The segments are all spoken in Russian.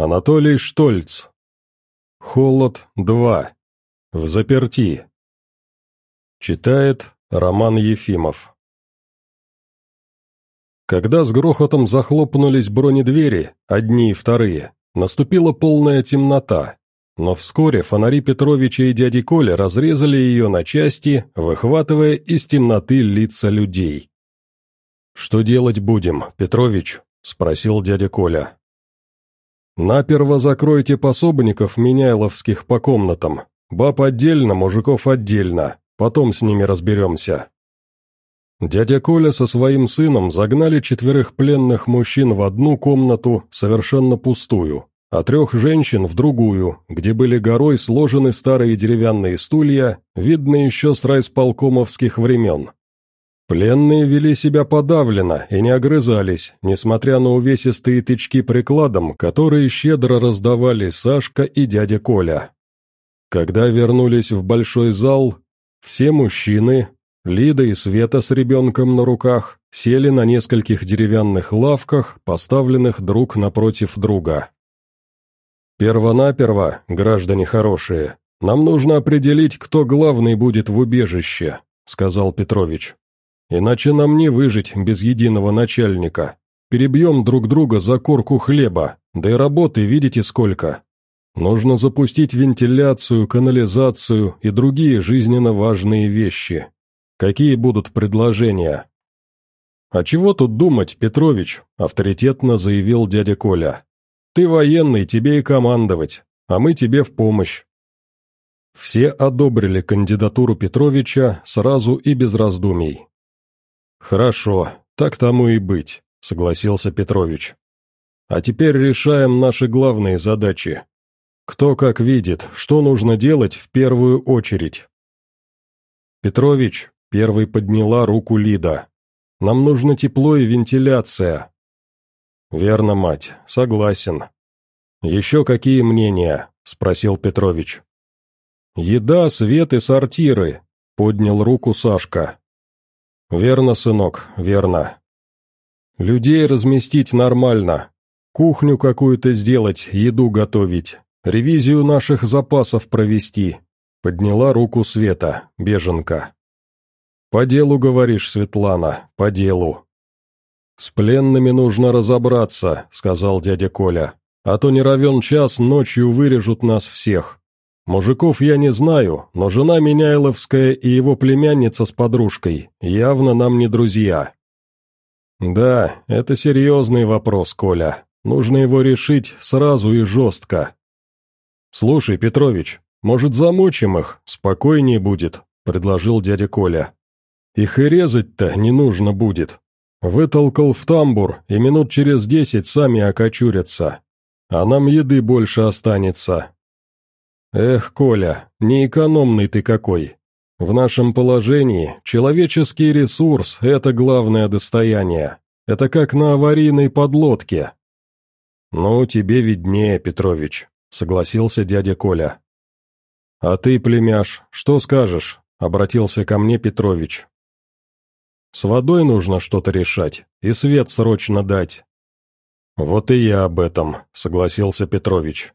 Анатолий Штольц. Холод 2. В заперти. Читает Роман Ефимов. Когда с грохотом захлопнулись бронедвери, одни и вторые, наступила полная темнота, но вскоре фонари Петровича и дяди Коля разрезали ее на части, выхватывая из темноты лица людей. «Что делать будем, Петрович?» — спросил дядя Коля. «Наперво закройте пособников меняйловских по комнатам. Баб отдельно, мужиков отдельно. Потом с ними разберемся». Дядя Коля со своим сыном загнали четверых пленных мужчин в одну комнату, совершенно пустую, а трех женщин в другую, где были горой сложены старые деревянные стулья, видно еще с райсполкомовских времен. Пленные вели себя подавленно и не огрызались, несмотря на увесистые тычки прикладом, которые щедро раздавали Сашка и дядя Коля. Когда вернулись в большой зал, все мужчины, Лида и Света с ребенком на руках, сели на нескольких деревянных лавках, поставленных друг напротив друга. «Первонаперво, граждане хорошие, нам нужно определить, кто главный будет в убежище», — сказал Петрович. Иначе нам не выжить без единого начальника. Перебьем друг друга за корку хлеба, да и работы видите сколько. Нужно запустить вентиляцию, канализацию и другие жизненно важные вещи. Какие будут предложения?» «А чего тут думать, Петрович?» – авторитетно заявил дядя Коля. «Ты военный, тебе и командовать, а мы тебе в помощь». Все одобрили кандидатуру Петровича сразу и без раздумий. «Хорошо, так тому и быть», — согласился Петрович. «А теперь решаем наши главные задачи. Кто как видит, что нужно делать в первую очередь». Петрович первый подняла руку Лида. «Нам нужно тепло и вентиляция». «Верно, мать, согласен». «Еще какие мнения?» — спросил Петрович. «Еда, свет и сортиры», — поднял руку Сашка. «Верно, сынок, верно. Людей разместить нормально, кухню какую-то сделать, еду готовить, ревизию наших запасов провести», — подняла руку Света, беженка. «По делу, говоришь, Светлана, по делу». «С пленными нужно разобраться», — сказал дядя Коля, «а то не равен час ночью вырежут нас всех. Мужиков я не знаю, но жена Меняйловская и его племянница с подружкой явно нам не друзья. Да, это серьезный вопрос, Коля. Нужно его решить сразу и жестко. Слушай, Петрович, может замочим их, спокойнее будет, предложил дядя Коля. Их и резать-то не нужно будет. Вытолкал в тамбур, и минут через десять сами окочурятся. А нам еды больше останется, «Эх, Коля, неэкономный ты какой. В нашем положении человеческий ресурс – это главное достояние. Это как на аварийной подлодке». «Ну, тебе виднее, Петрович», – согласился дядя Коля. «А ты, племяш, что скажешь?» – обратился ко мне Петрович. «С водой нужно что-то решать, и свет срочно дать». «Вот и я об этом», — согласился Петрович.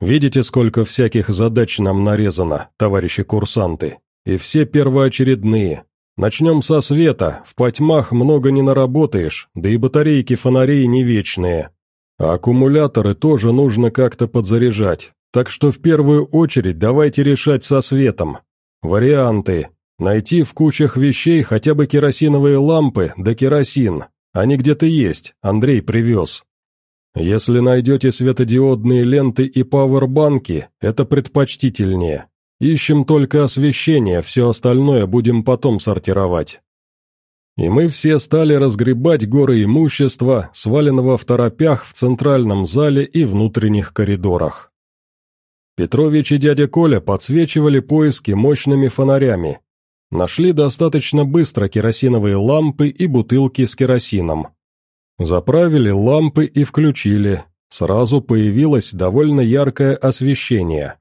Видите, сколько всяких задач нам нарезано, товарищи курсанты, и все первоочередные. Начнем со света, в потьмах много не наработаешь, да и батарейки фонарей не вечные. А аккумуляторы тоже нужно как-то подзаряжать, так что в первую очередь давайте решать со светом. Варианты. Найти в кучах вещей хотя бы керосиновые лампы да керосин. Они где-то есть, Андрей привез. Если найдете светодиодные ленты и пауэрбанки, это предпочтительнее. Ищем только освещение, все остальное будем потом сортировать. И мы все стали разгребать горы имущества, сваленного в торопях в центральном зале и внутренних коридорах. Петрович и дядя Коля подсвечивали поиски мощными фонарями. Нашли достаточно быстро керосиновые лампы и бутылки с керосином. Заправили лампы и включили. Сразу появилось довольно яркое освещение.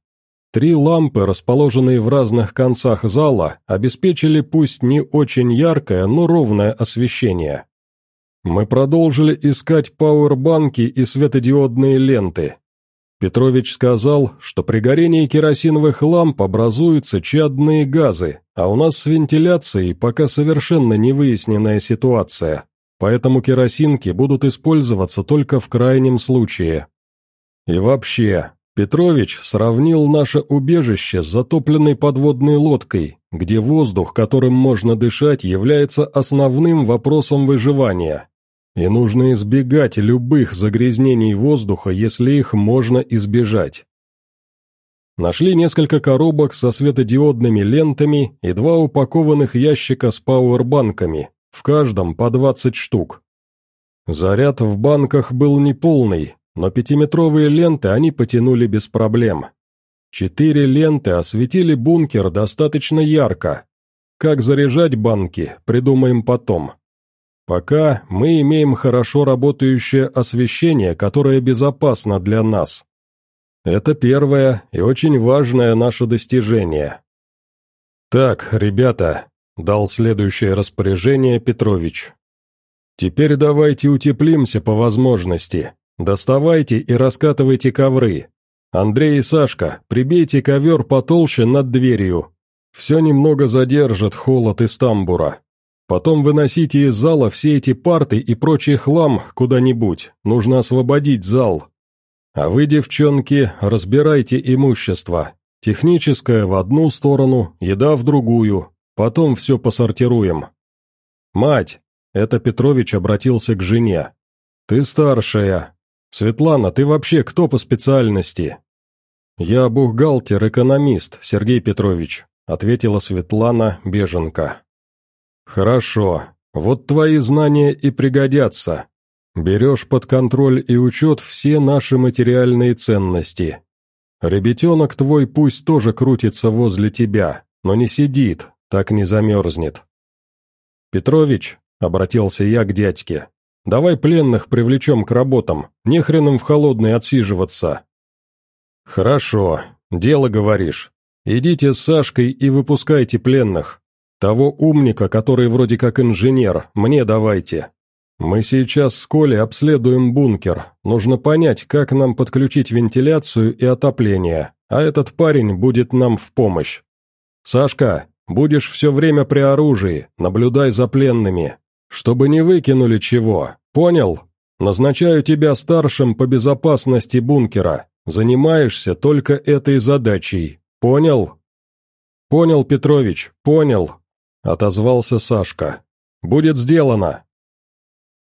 Три лампы, расположенные в разных концах зала, обеспечили пусть не очень яркое, но ровное освещение. Мы продолжили искать пауэрбанки и светодиодные ленты. Петрович сказал, что при горении керосиновых ламп образуются чадные газы, а у нас с вентиляцией пока совершенно не выясненная ситуация, поэтому керосинки будут использоваться только в крайнем случае. И вообще, Петрович сравнил наше убежище с затопленной подводной лодкой, где воздух, которым можно дышать, является основным вопросом выживания. И нужно избегать любых загрязнений воздуха, если их можно избежать. Нашли несколько коробок со светодиодными лентами и два упакованных ящика с пауэрбанками, в каждом по 20 штук. Заряд в банках был неполный, но пятиметровые ленты они потянули без проблем. Четыре ленты осветили бункер достаточно ярко. Как заряжать банки, придумаем потом. Пока мы имеем хорошо работающее освещение, которое безопасно для нас. Это первое и очень важное наше достижение. «Так, ребята», — дал следующее распоряжение Петрович. «Теперь давайте утеплимся по возможности. Доставайте и раскатывайте ковры. Андрей и Сашка, прибейте ковер потолще над дверью. Все немного задержит холод из тамбура. Потом выносите из зала все эти парты и прочий хлам куда-нибудь, нужно освободить зал. А вы, девчонки, разбирайте имущество. Техническое в одну сторону, еда в другую, потом все посортируем. Мать, это Петрович обратился к жене. Ты старшая. Светлана, ты вообще кто по специальности? Я бухгалтер-экономист, Сергей Петрович, ответила Светлана Беженко. «Хорошо. Вот твои знания и пригодятся. Берешь под контроль и учет все наши материальные ценности. Ребятенок твой пусть тоже крутится возле тебя, но не сидит, так не замерзнет». «Петрович», — обратился я к дядьке, — «давай пленных привлечем к работам, не хреном в холодной отсиживаться». «Хорошо, дело говоришь. Идите с Сашкой и выпускайте пленных, того умника, который вроде как инженер, мне давайте. Мы сейчас с Колей обследуем бункер. Нужно понять, как нам подключить вентиляцию и отопление, а этот парень будет нам в помощь. Сашка, будешь все время при оружии, наблюдай за пленными. Чтобы не выкинули чего, понял? Назначаю тебя старшим по безопасности бункера. Занимаешься только этой задачей, понял? Понял, Петрович, понял, — отозвался Сашка. «Будет сделано!»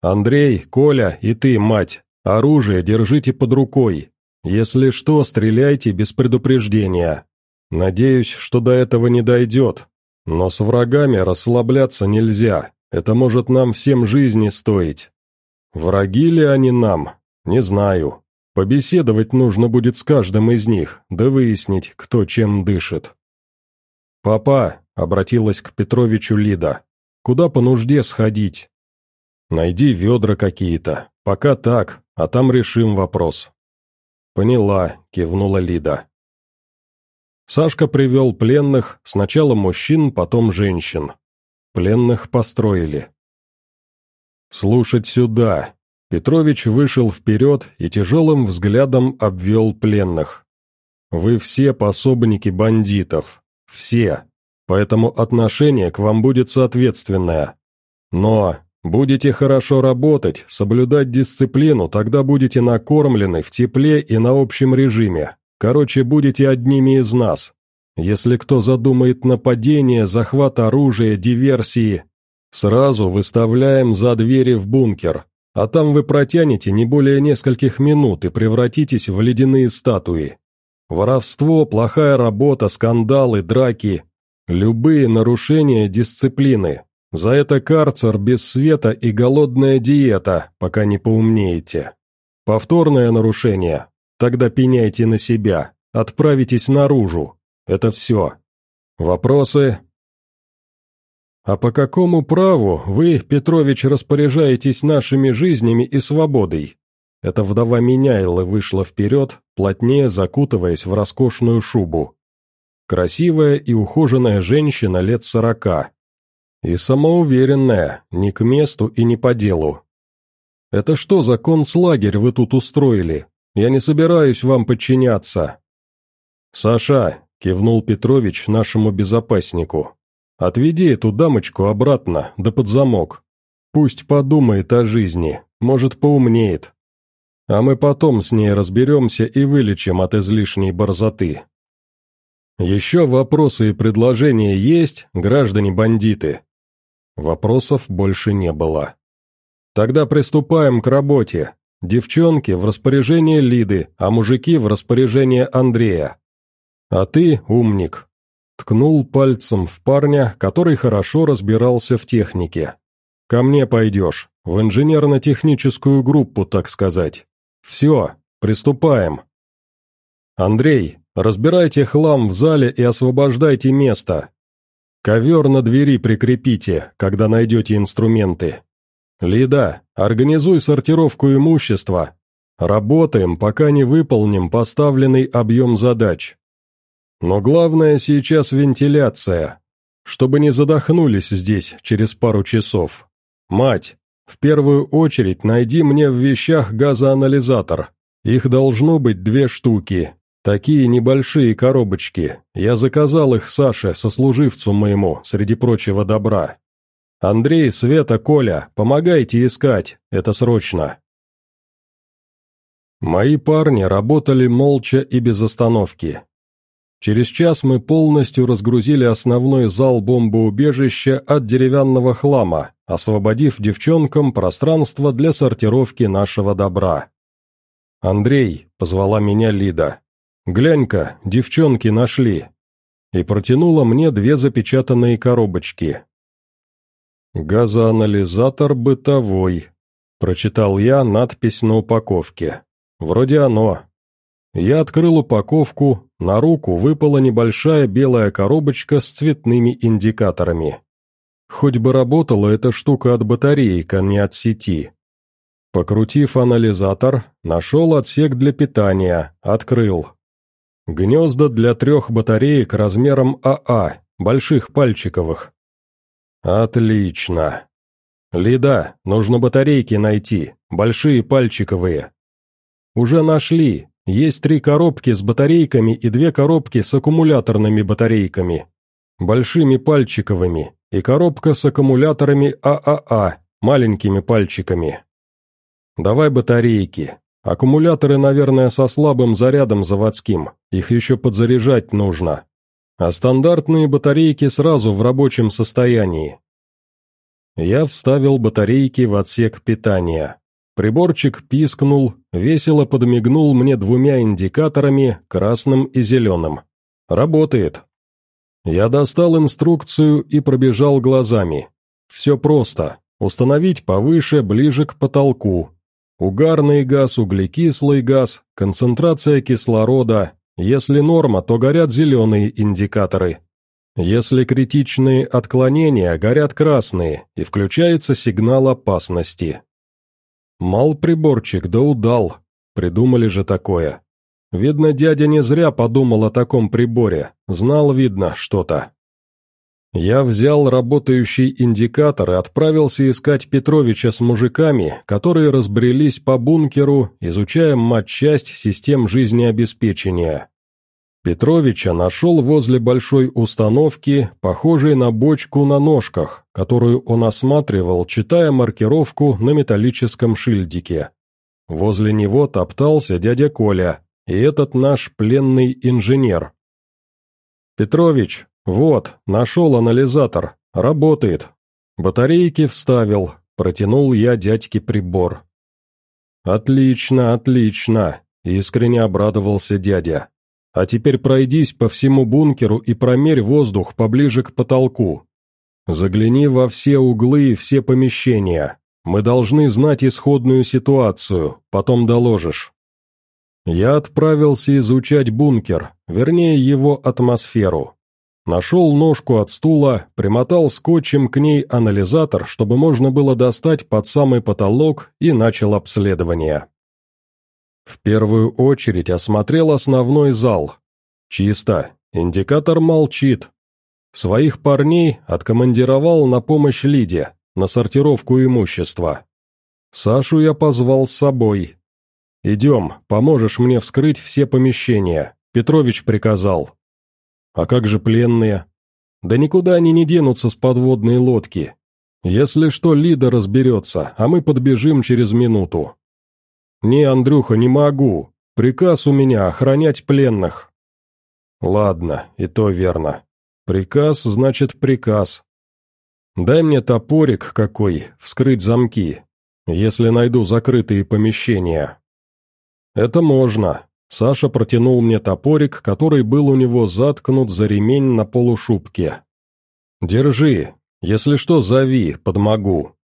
«Андрей, Коля и ты, мать, оружие держите под рукой. Если что, стреляйте без предупреждения. Надеюсь, что до этого не дойдет. Но с врагами расслабляться нельзя, это может нам всем жизни стоить. Враги ли они нам? Не знаю. Побеседовать нужно будет с каждым из них, да выяснить, кто чем дышит. «Папа, — обратилась к Петровичу Лида. «Куда по нужде сходить?» «Найди ведра какие-то. Пока так, а там решим вопрос». «Поняла», — кивнула Лида. Сашка привел пленных, сначала мужчин, потом женщин. Пленных построили. «Слушать сюда!» Петрович вышел вперед и тяжелым взглядом обвел пленных. «Вы все пособники бандитов. Все поэтому отношение к вам будет соответственное. Но будете хорошо работать, соблюдать дисциплину, тогда будете накормлены в тепле и на общем режиме. Короче, будете одними из нас. Если кто задумает нападение, захват оружия, диверсии, сразу выставляем за двери в бункер, а там вы протянете не более нескольких минут и превратитесь в ледяные статуи. Воровство, плохая работа, скандалы, драки Любые нарушения дисциплины. За это карцер без света и голодная диета, пока не поумнеете. Повторное нарушение. Тогда пеняйте на себя. Отправитесь наружу. Это все. Вопросы? А по какому праву вы, Петрович, распоряжаетесь нашими жизнями и свободой? Эта вдова Меняйлы вышла вперед, плотнее закутываясь в роскошную шубу. Красивая и ухоженная женщина лет сорока. И самоуверенная, не к месту и не по делу. «Это что за концлагерь вы тут устроили? Я не собираюсь вам подчиняться». «Саша», — кивнул Петрович нашему безопаснику, — «отведи эту дамочку обратно, да под замок. Пусть подумает о жизни, может, поумнеет. А мы потом с ней разберемся и вылечим от излишней борзоты». «Еще вопросы и предложения есть, граждане-бандиты?» Вопросов больше не было. «Тогда приступаем к работе. Девчонки в распоряжении Лиды, а мужики в распоряжении Андрея. А ты, умник, ткнул пальцем в парня, который хорошо разбирался в технике. Ко мне пойдешь, в инженерно-техническую группу, так сказать. Все, приступаем. Андрей, разбирайте хлам в зале и освобождайте место. Ковер на двери прикрепите, когда найдете инструменты. «Лида, организуй сортировку имущества. Работаем, пока не выполним поставленный объем задач. Но главное сейчас вентиляция, чтобы не задохнулись здесь через пару часов. Мать, в первую очередь найди мне в вещах газоанализатор. Их должно быть две штуки, такие небольшие коробочки. Я заказал их Саше, сослуживцу моему, среди прочего добра. «Андрей, Света, Коля, помогайте искать, это срочно!» Мои парни работали молча и без остановки. Через час мы полностью разгрузили основной зал бомбоубежища от деревянного хлама, освободив девчонкам пространство для сортировки нашего добра. «Андрей», — позвала меня Лида, — «глянь-ка, девчонки нашли», и протянула мне две запечатанные коробочки. «Газоанализатор бытовой», — прочитал я надпись на упаковке. «Вроде оно». Я открыл упаковку, на руку выпала небольшая белая коробочка с цветными индикаторами. Хоть бы работала эта штука от батареи, а не от сети. Покрутив анализатор, нашел отсек для питания, открыл. Гнезда для трех батареек размером АА, больших пальчиковых, «Отлично. Лида, нужно батарейки найти, большие пальчиковые». «Уже нашли. Есть три коробки с батарейками и две коробки с аккумуляторными батарейками. Большими пальчиковыми, и коробка с аккумуляторами ААА, а а, маленькими пальчиками. Давай батарейки. Аккумуляторы, наверное, со слабым зарядом заводским, их еще подзаряжать нужно а стандартные батарейки сразу в рабочем состоянии. Я вставил батарейки в отсек питания. Приборчик пискнул, весело подмигнул мне двумя индикаторами, красным и зеленым. Работает. Я достал инструкцию и пробежал глазами. Все просто. Установить повыше, ближе к потолку. Угарный газ, углекислый газ, концентрация кислорода, если норма, то горят зеленые индикаторы. Если критичные отклонения, горят красные, и включается сигнал опасности. Мал приборчик, да удал. Придумали же такое. Видно, дядя не зря подумал о таком приборе, знал, видно, что-то. Я взял работающий индикатор и отправился искать Петровича с мужиками, которые разбрелись по бункеру, изучая матчасть систем жизнеобеспечения. Петровича нашел возле большой установки, похожей на бочку на ножках, которую он осматривал, читая маркировку на металлическом шильдике. Возле него топтался дядя Коля и этот наш пленный инженер. «Петрович, «Вот, нашел анализатор. Работает. Батарейки вставил. Протянул я дядьке прибор». «Отлично, отлично», — искренне обрадовался дядя. «А теперь пройдись по всему бункеру и промерь воздух поближе к потолку. Загляни во все углы и все помещения. Мы должны знать исходную ситуацию, потом доложишь». Я отправился изучать бункер, вернее его атмосферу. Нашел ножку от стула, примотал скотчем к ней анализатор, чтобы можно было достать под самый потолок и начал обследование. В первую очередь осмотрел основной зал. Чисто, индикатор молчит. Своих парней откомандировал на помощь Лиде, на сортировку имущества. Сашу я позвал с собой. Идем, поможешь мне вскрыть все помещения. Петрович приказал. А как же пленные? Да никуда они не денутся с подводной лодки. Если что, Лида разберется, а мы подбежим через минуту. Не, Андрюха, не могу. Приказ у меня охранять пленных. Ладно, и то верно. Приказ значит приказ. Дай мне топорик какой, вскрыть замки, если найду закрытые помещения. Это можно. Саша протянул мне топорик, который был у него заткнут за ремень на полушубке. «Держи, если что, зови, подмогу».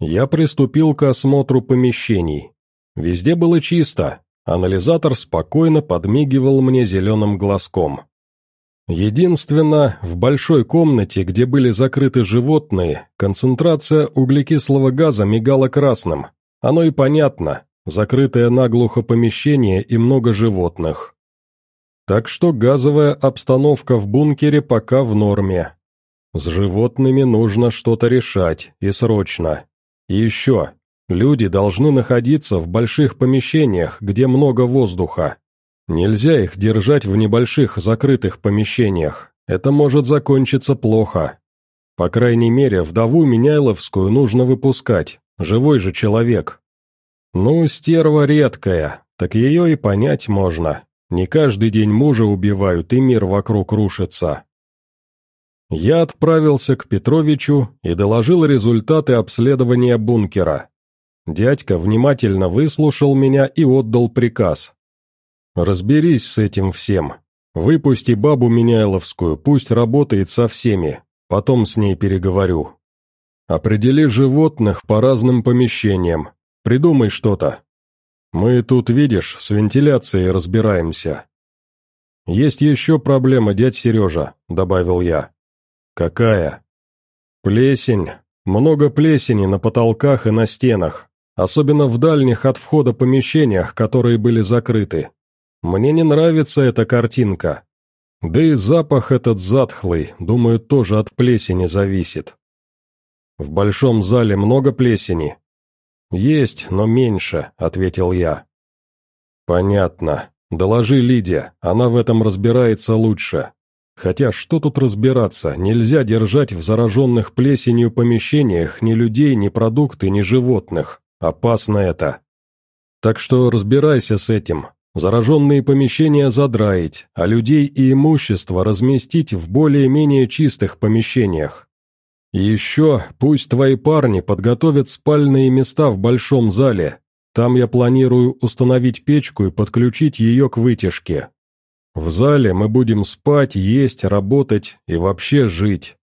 Я приступил к осмотру помещений. Везде было чисто, анализатор спокойно подмигивал мне зеленым глазком. Единственно, в большой комнате, где были закрыты животные, концентрация углекислого газа мигала красным. Оно и понятно, закрытое наглухо помещение и много животных. Так что газовая обстановка в бункере пока в норме. С животными нужно что-то решать, и срочно. И еще, люди должны находиться в больших помещениях, где много воздуха. Нельзя их держать в небольших закрытых помещениях, это может закончиться плохо. По крайней мере, вдову Меняйловскую нужно выпускать, живой же человек, «Ну, стерва редкая, так ее и понять можно. Не каждый день мужа убивают, и мир вокруг рушится». Я отправился к Петровичу и доложил результаты обследования бункера. Дядька внимательно выслушал меня и отдал приказ. «Разберись с этим всем. Выпусти бабу Меняйловскую, пусть работает со всеми, потом с ней переговорю. Определи животных по разным помещениям, Придумай что-то. Мы тут, видишь, с вентиляцией разбираемся. Есть еще проблема, дядь Сережа, добавил я. Какая? Плесень. Много плесени на потолках и на стенах, особенно в дальних от входа помещениях, которые были закрыты. Мне не нравится эта картинка. Да и запах этот затхлый, думаю, тоже от плесени зависит. В большом зале много плесени, «Есть, но меньше», — ответил я. «Понятно. Доложи Лидия, она в этом разбирается лучше. Хотя что тут разбираться, нельзя держать в зараженных плесенью помещениях ни людей, ни продукты, ни животных. Опасно это. Так что разбирайся с этим. Зараженные помещения задраить, а людей и имущество разместить в более-менее чистых помещениях. Еще пусть твои парни подготовят спальные места в большом зале. Там я планирую установить печку и подключить ее к вытяжке. В зале мы будем спать, есть, работать и вообще жить.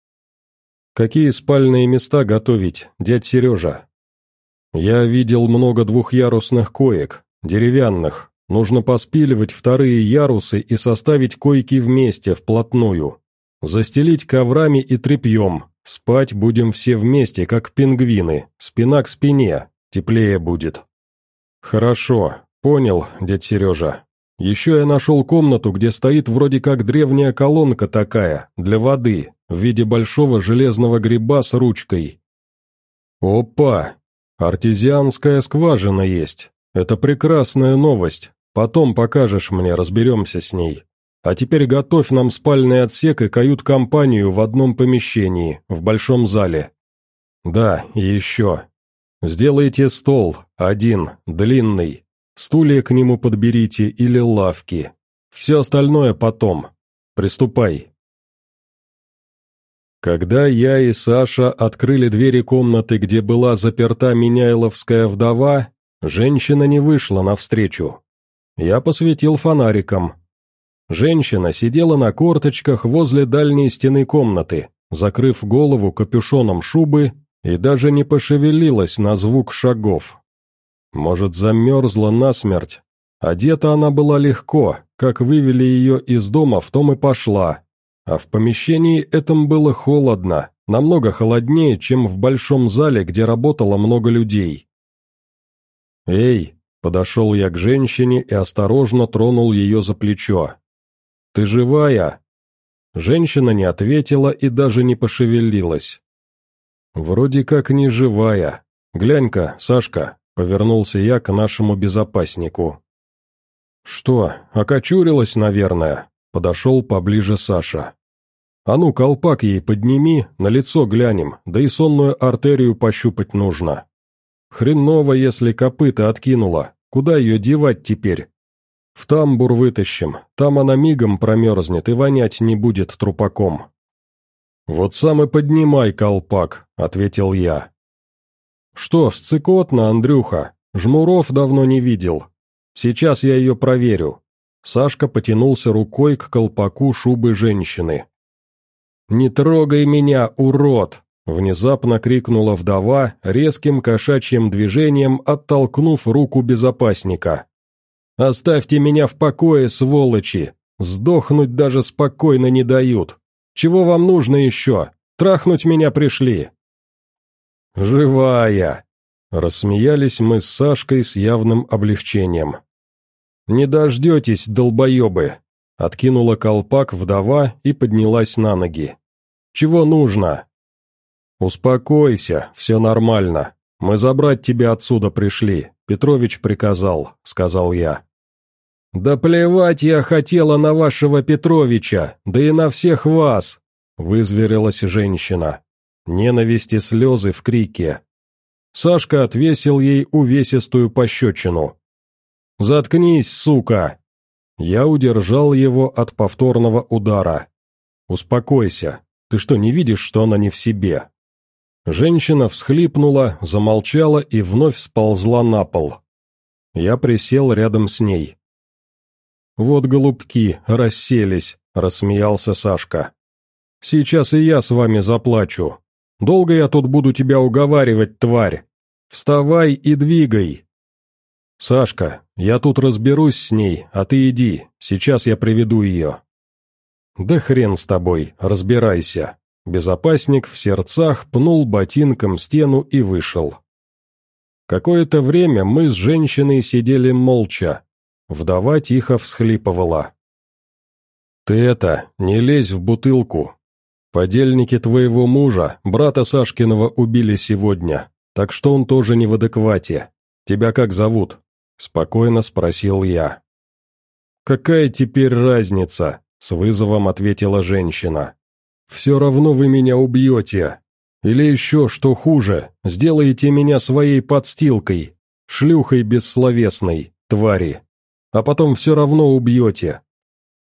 Какие спальные места готовить, дядь Сережа? Я видел много двухъярусных коек, деревянных. Нужно поспиливать вторые ярусы и составить койки вместе, вплотную. Застелить коврами и тряпьем, Спать будем все вместе, как пингвины, спина к спине, теплее будет». «Хорошо, понял, дядь Сережа. Еще я нашел комнату, где стоит вроде как древняя колонка такая, для воды, в виде большого железного гриба с ручкой». «Опа! Артезианская скважина есть. Это прекрасная новость. Потом покажешь мне, разберемся с ней». А теперь готовь нам спальный отсек и кают-компанию в одном помещении, в большом зале. Да, еще. Сделайте стол, один, длинный. Стулья к нему подберите или лавки. Все остальное потом. Приступай. Когда я и Саша открыли двери комнаты, где была заперта Меняйловская вдова, женщина не вышла навстречу. Я посветил фонариком, Женщина сидела на корточках возле дальней стены комнаты, закрыв голову капюшоном шубы и даже не пошевелилась на звук шагов. Может, замерзла насмерть. Одета она была легко, как вывели ее из дома, в том и пошла. А в помещении этом было холодно, намного холоднее, чем в большом зале, где работало много людей. «Эй!» — подошел я к женщине и осторожно тронул ее за плечо. «Ты живая?» Женщина не ответила и даже не пошевелилась. «Вроде как не живая. Глянь-ка, Сашка, — повернулся я к нашему безопаснику. «Что, окочурилась, наверное?» — подошел поближе Саша. «А ну, колпак ей подними, на лицо глянем, да и сонную артерию пощупать нужно. Хреново, если копыта откинула, куда ее девать теперь? В тамбур вытащим, там она мигом промерзнет и вонять не будет трупаком». «Вот сам и поднимай колпак», — ответил я. «Что, сцикотно, Андрюха? Жмуров давно не видел. Сейчас я ее проверю». Сашка потянулся рукой к колпаку шубы женщины. «Не трогай меня, урод!» — внезапно крикнула вдова, резким кошачьим движением оттолкнув руку безопасника. «Оставьте меня в покое, сволочи! Сдохнуть даже спокойно не дают! Чего вам нужно еще? Трахнуть меня пришли!» «Живая!» — рассмеялись мы с Сашкой с явным облегчением. «Не дождетесь, долбоебы!» — откинула колпак вдова и поднялась на ноги. «Чего нужно?» «Успокойся, все нормально. Мы забрать тебя отсюда пришли. Петрович приказал», — сказал я. «Да плевать я хотела на вашего Петровича, да и на всех вас!» — вызверилась женщина. Ненависть и слезы в крике. Сашка отвесил ей увесистую пощечину. «Заткнись, сука!» Я удержал его от повторного удара. «Успокойся. Ты что, не видишь, что она не в себе?» Женщина всхлипнула, замолчала и вновь сползла на пол. Я присел рядом с ней. «Вот голубки, расселись», — рассмеялся Сашка. «Сейчас и я с вами заплачу. Долго я тут буду тебя уговаривать, тварь? Вставай и двигай!» «Сашка, я тут разберусь с ней, а ты иди, сейчас я приведу ее». «Да хрен с тобой, разбирайся». Безопасник в сердцах пнул ботинком стену и вышел. Какое-то время мы с женщиной сидели молча. Вдова тихо всхлипывала. «Ты это, не лезь в бутылку. Подельники твоего мужа, брата Сашкиного, убили сегодня, так что он тоже не в адеквате. Тебя как зовут?» — спокойно спросил я. «Какая теперь разница?» — с вызовом ответила женщина. «Все равно вы меня убьете. Или еще, что хуже, сделаете меня своей подстилкой, шлюхой бессловесной, твари. А потом все равно убьете.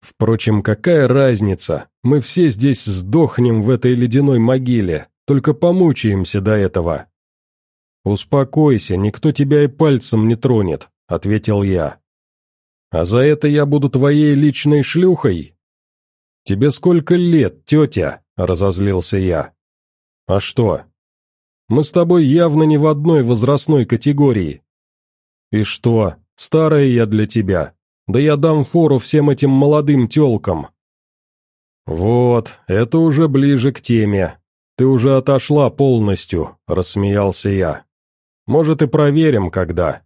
Впрочем, какая разница? Мы все здесь сдохнем в этой ледяной могиле, только помучаемся до этого». «Успокойся, никто тебя и пальцем не тронет», — ответил я. «А за это я буду твоей личной шлюхой?» «Тебе сколько лет, тетя?» — разозлился я. «А что?» «Мы с тобой явно не в одной возрастной категории». «И что, старая я для тебя? Да я дам фору всем этим молодым тёлкам». «Вот, это уже ближе к теме. Ты уже отошла полностью», — рассмеялся я. «Может, и проверим, когда.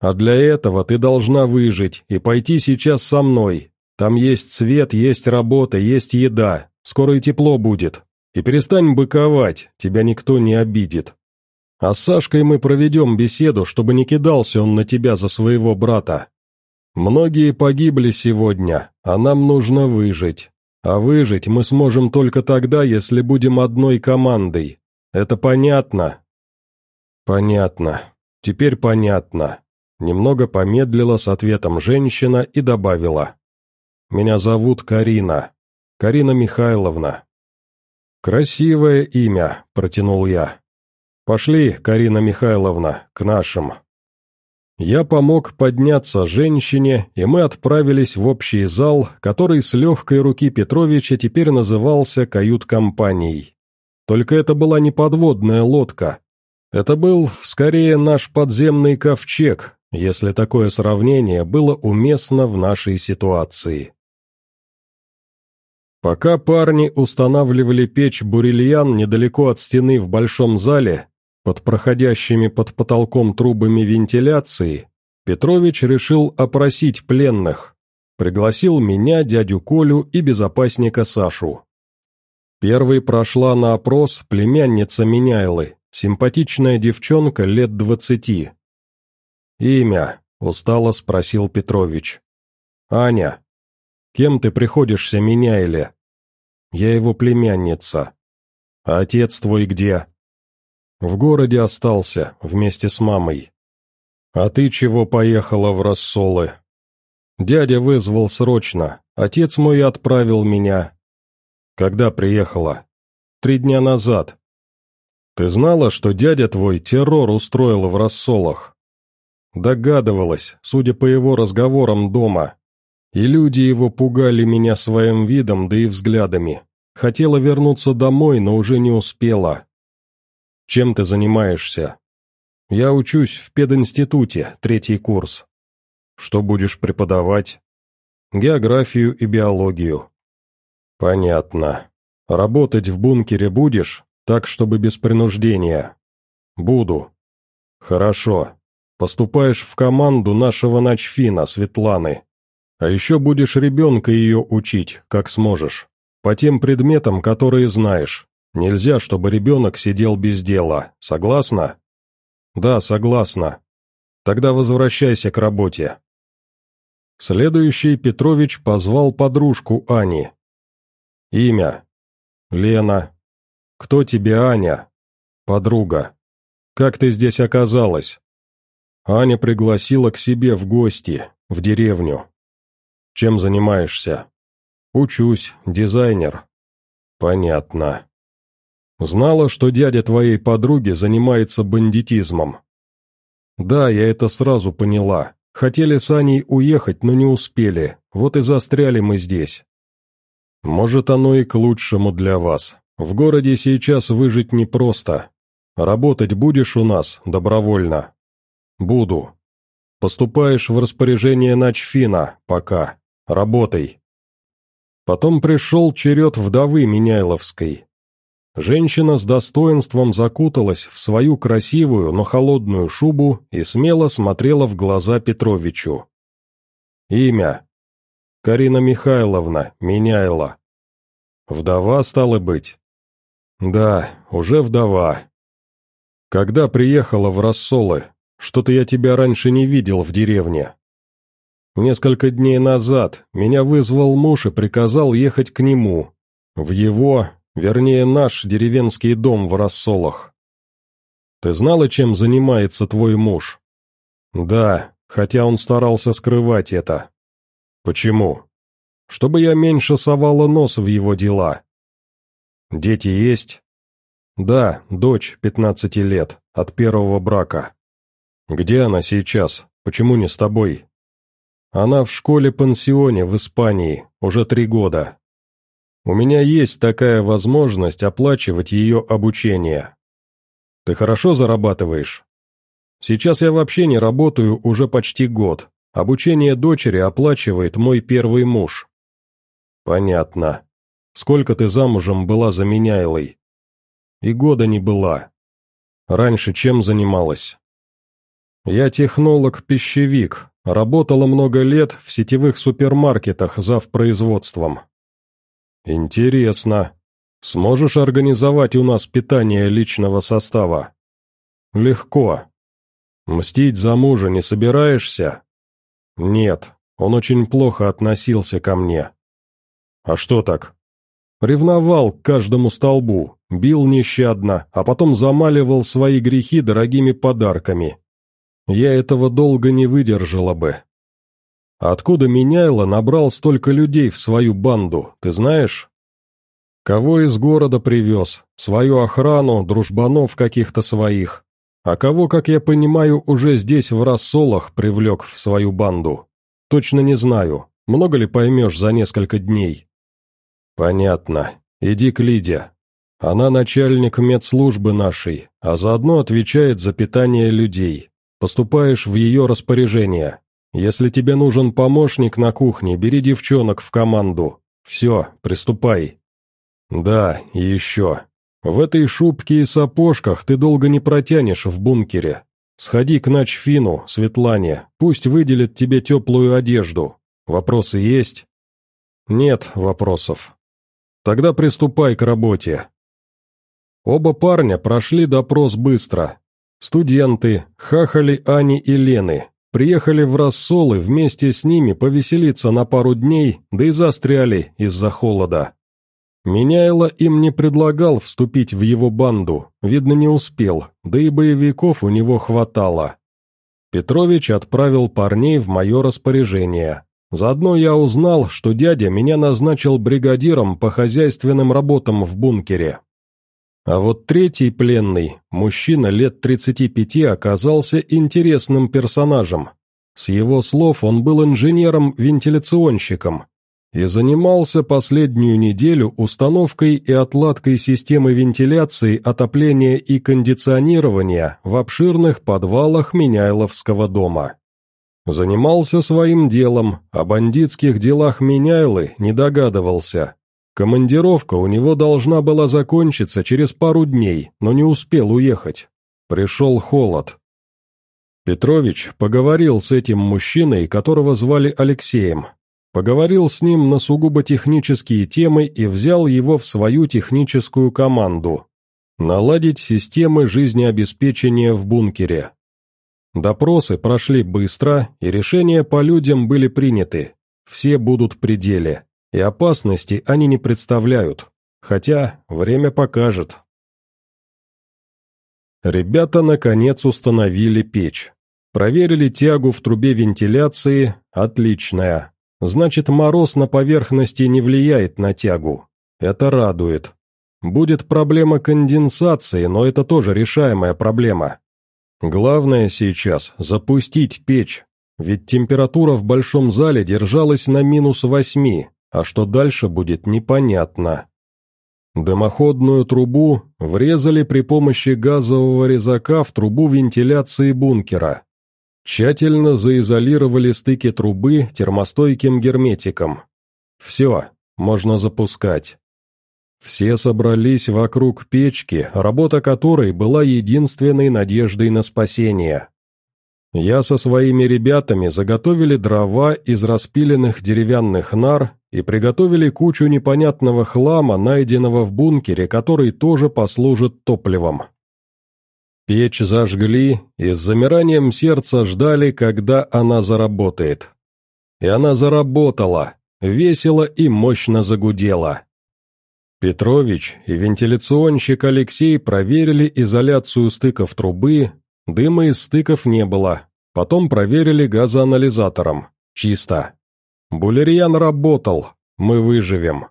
А для этого ты должна выжить и пойти сейчас со мной, там есть свет, есть работа, есть еда, скоро и тепло будет. И перестань быковать, тебя никто не обидит. А с Сашкой мы проведем беседу, чтобы не кидался он на тебя за своего брата. Многие погибли сегодня, а нам нужно выжить. А выжить мы сможем только тогда, если будем одной командой. Это понятно?» «Понятно. Теперь понятно». Немного помедлила с ответом женщина и добавила. Меня зовут Карина. Карина Михайловна». «Красивое имя», — протянул я. «Пошли, Карина Михайловна, к нашим». Я помог подняться женщине, и мы отправились в общий зал, который с легкой руки Петровича теперь назывался кают-компанией. Только это была не подводная лодка. Это был, скорее, наш подземный ковчег, если такое сравнение было уместно в нашей ситуации. Пока парни устанавливали печь бурильян недалеко от стены в большом зале, под проходящими под потолком трубами вентиляции, Петрович решил опросить пленных. Пригласил меня, дядю Колю и безопасника Сашу. Первой прошла на опрос племянница Меняйлы, симпатичная девчонка лет двадцати. «Имя?» — устало спросил Петрович. «Аня. Кем ты приходишься, меня или?» «Я его племянница. А отец твой где?» «В городе остался, вместе с мамой. А ты чего поехала в рассолы?» «Дядя вызвал срочно. Отец мой отправил меня». «Когда приехала?» «Три дня назад. Ты знала, что дядя твой террор устроил в рассолах?» Догадывалась, судя по его разговорам дома. И люди его пугали меня своим видом, да и взглядами. Хотела вернуться домой, но уже не успела. Чем ты занимаешься? Я учусь в пединституте, третий курс. Что будешь преподавать? Географию и биологию. Понятно. Работать в бункере будешь? Так, чтобы без принуждения. Буду. Хорошо. Поступаешь в команду нашего начфина, Светланы. А еще будешь ребенка ее учить, как сможешь. По тем предметам, которые знаешь. Нельзя, чтобы ребенок сидел без дела. Согласна? Да, согласна. Тогда возвращайся к работе. Следующий Петрович позвал подружку Ани. Имя. Лена. «Кто тебе Аня?» «Подруга. Как ты здесь оказалась?» Аня пригласила к себе в гости, в деревню. «Чем занимаешься?» «Учусь, дизайнер». «Понятно. Знала, что дядя твоей подруги занимается бандитизмом?» «Да, я это сразу поняла. Хотели с Аней уехать, но не успели, вот и застряли мы здесь». «Может, оно и к лучшему для вас», в городе сейчас выжить непросто. Работать будешь у нас добровольно? Буду. Поступаешь в распоряжение Начфина, пока. Работай. Потом пришел черед вдовы Меняйловской. Женщина с достоинством закуталась в свою красивую, но холодную шубу и смело смотрела в глаза Петровичу. Имя. Карина Михайловна, Меняйла. Вдова, стала быть. «Да, уже вдова. Когда приехала в Рассолы, что-то я тебя раньше не видел в деревне. Несколько дней назад меня вызвал муж и приказал ехать к нему, в его, вернее наш деревенский дом в Рассолах. Ты знала, чем занимается твой муж? Да, хотя он старался скрывать это. Почему? Чтобы я меньше совала нос в его дела. «Дети есть?» «Да, дочь, пятнадцати лет, от первого брака». «Где она сейчас? Почему не с тобой?» «Она в школе-пансионе в Испании, уже три года. У меня есть такая возможность оплачивать ее обучение. Ты хорошо зарабатываешь?» «Сейчас я вообще не работаю уже почти год. Обучение дочери оплачивает мой первый муж». «Понятно. Сколько ты замужем была за Меняйлой?» «И года не была. Раньше чем занималась?» «Я технолог-пищевик, работала много лет в сетевых супермаркетах зав. производством». «Интересно. Сможешь организовать у нас питание личного состава?» «Легко. Мстить за мужа не собираешься?» «Нет, он очень плохо относился ко мне». «А что так?» Ревновал к каждому столбу, бил нещадно, а потом замаливал свои грехи дорогими подарками. Я этого долго не выдержала бы. Откуда Меняйло набрал столько людей в свою банду, ты знаешь? Кого из города привез, свою охрану, дружбанов каких-то своих, а кого, как я понимаю, уже здесь в рассолах привлек в свою банду. Точно не знаю, много ли поймешь за несколько дней. «Понятно. Иди к Лиде. Она начальник медслужбы нашей, а заодно отвечает за питание людей. Поступаешь в ее распоряжение. Если тебе нужен помощник на кухне, бери девчонок в команду. Все, приступай». «Да, и еще. В этой шубке и сапожках ты долго не протянешь в бункере. Сходи к Начфину, Светлане, пусть выделит тебе теплую одежду. Вопросы есть?» «Нет вопросов. Тогда приступай к работе». Оба парня прошли допрос быстро. Студенты, хахали Ани и Лены, приехали в рассолы вместе с ними повеселиться на пару дней, да и застряли из-за холода. Меняйло им не предлагал вступить в его банду, видно не успел, да и боевиков у него хватало. Петрович отправил парней в мое распоряжение. Заодно я узнал, что дядя меня назначил бригадиром по хозяйственным работам в бункере. А вот третий пленный, мужчина лет 35, оказался интересным персонажем. С его слов он был инженером-вентиляционщиком, и занимался последнюю неделю установкой и отладкой системы вентиляции, отопления и кондиционирования в обширных подвалах Меняйловского дома. Занимался своим делом, о бандитских делах Меняйлы не догадывался. Командировка у него должна была закончиться через пару дней, но не успел уехать. Пришел холод. Петрович поговорил с этим мужчиной, которого звали Алексеем, Поговорил с ним на сугубо технические темы и взял его в свою техническую команду. Наладить системы жизнеобеспечения в бункере. Допросы прошли быстро, и решения по людям были приняты. Все будут при деле, и опасности они не представляют. Хотя время покажет. Ребята, наконец, установили печь. Проверили тягу в трубе вентиляции, отличная. Значит, мороз на поверхности не влияет на тягу. Это радует. Будет проблема конденсации, но это тоже решаемая проблема. Главное сейчас – запустить печь, ведь температура в большом зале держалась на минус восьми, а что дальше будет непонятно. Дымоходную трубу врезали при помощи газового резака в трубу вентиляции бункера. Тщательно заизолировали стыки трубы термостойким герметиком. Все, можно запускать. Все собрались вокруг печки, работа которой была единственной надеждой на спасение. Я со своими ребятами заготовили дрова из распиленных деревянных нар и приготовили кучу непонятного хлама, найденного в бункере, который тоже послужит топливом. Печь зажгли и с замиранием сердца ждали, когда она заработает. И она заработала, весело и мощно загудела. Петрович и вентиляционщик Алексей проверили изоляцию стыков трубы, дыма из стыков не было, потом проверили газоанализатором, чисто. Булерьян работал, мы выживем.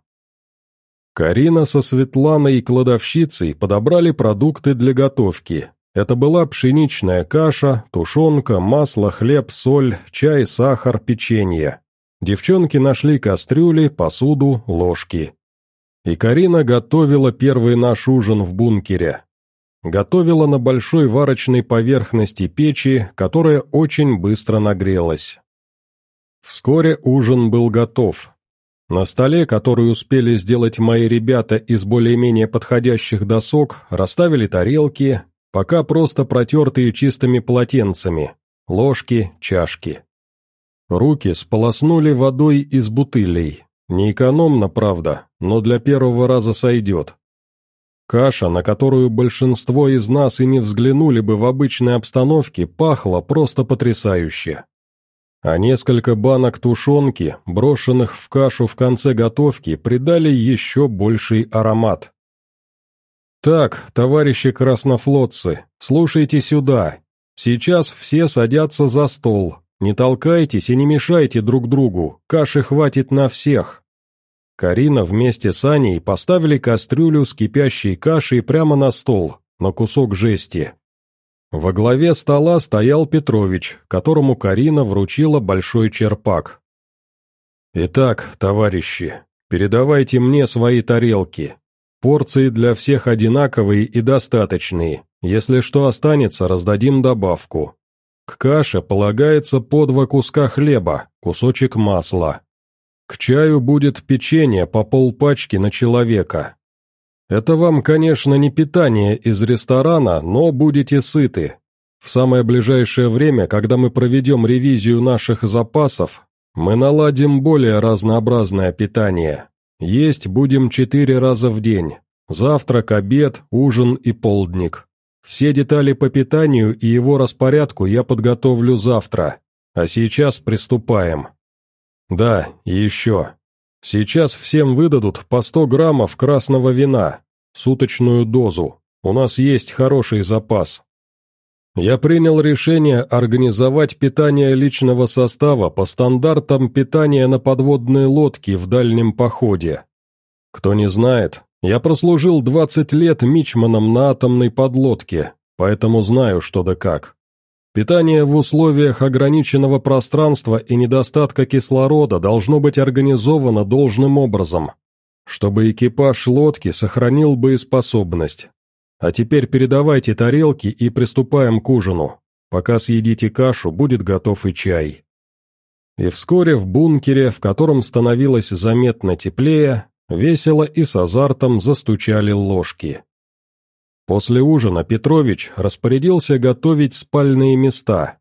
Карина со Светланой и кладовщицей подобрали продукты для готовки, это была пшеничная каша, тушенка, масло, хлеб, соль, чай, сахар, печенье. Девчонки нашли кастрюли, посуду, ложки. И Карина готовила первый наш ужин в бункере. Готовила на большой варочной поверхности печи, которая очень быстро нагрелась. Вскоре ужин был готов. На столе, который успели сделать мои ребята из более-менее подходящих досок, расставили тарелки, Пока просто протертые чистыми полотенцами, ложки, чашки. Руки сполоснули водой из бутылей. Не экономно, правда, но для первого раза сойдет. Каша, на которую большинство из нас и не взглянули бы в обычной обстановке, пахла просто потрясающе. А несколько банок тушенки, брошенных в кашу в конце готовки, придали еще больший аромат. «Так, товарищи краснофлотцы, слушайте сюда. Сейчас все садятся за стол. Не толкайтесь и не мешайте друг другу, каши хватит на всех». Карина вместе с Аней поставили кастрюлю с кипящей кашей прямо на стол, на кусок жести. Во главе стола стоял Петрович, которому Карина вручила большой черпак. «Итак, товарищи, передавайте мне свои тарелки, Порции для всех одинаковые и достаточные. Если что останется, раздадим добавку. К каше полагается по два куска хлеба, кусочек масла. К чаю будет печенье по полпачки на человека. Это вам, конечно, не питание из ресторана, но будете сыты. В самое ближайшее время, когда мы проведем ревизию наших запасов, мы наладим более разнообразное питание. Есть будем четыре раза в день. Завтрак, обед, ужин и полдник. Все детали по питанию и его распорядку я подготовлю завтра, а сейчас приступаем. Да, и еще. Сейчас всем выдадут по 100 граммов красного вина, суточную дозу. У нас есть хороший запас. Я принял решение организовать питание личного состава по стандартам питания на подводной лодке в дальнем походе. Кто не знает, я прослужил 20 лет мичманом на атомной подлодке, поэтому знаю, что да как. Питание в условиях ограниченного пространства и недостатка кислорода должно быть организовано должным образом, чтобы экипаж лодки сохранил боеспособность. А теперь передавайте тарелки и приступаем к ужину. Пока съедите кашу, будет готов и чай. И вскоре в бункере, в котором становилось заметно теплее, весело и с азартом застучали ложки. После ужина Петрович распорядился готовить спальные места.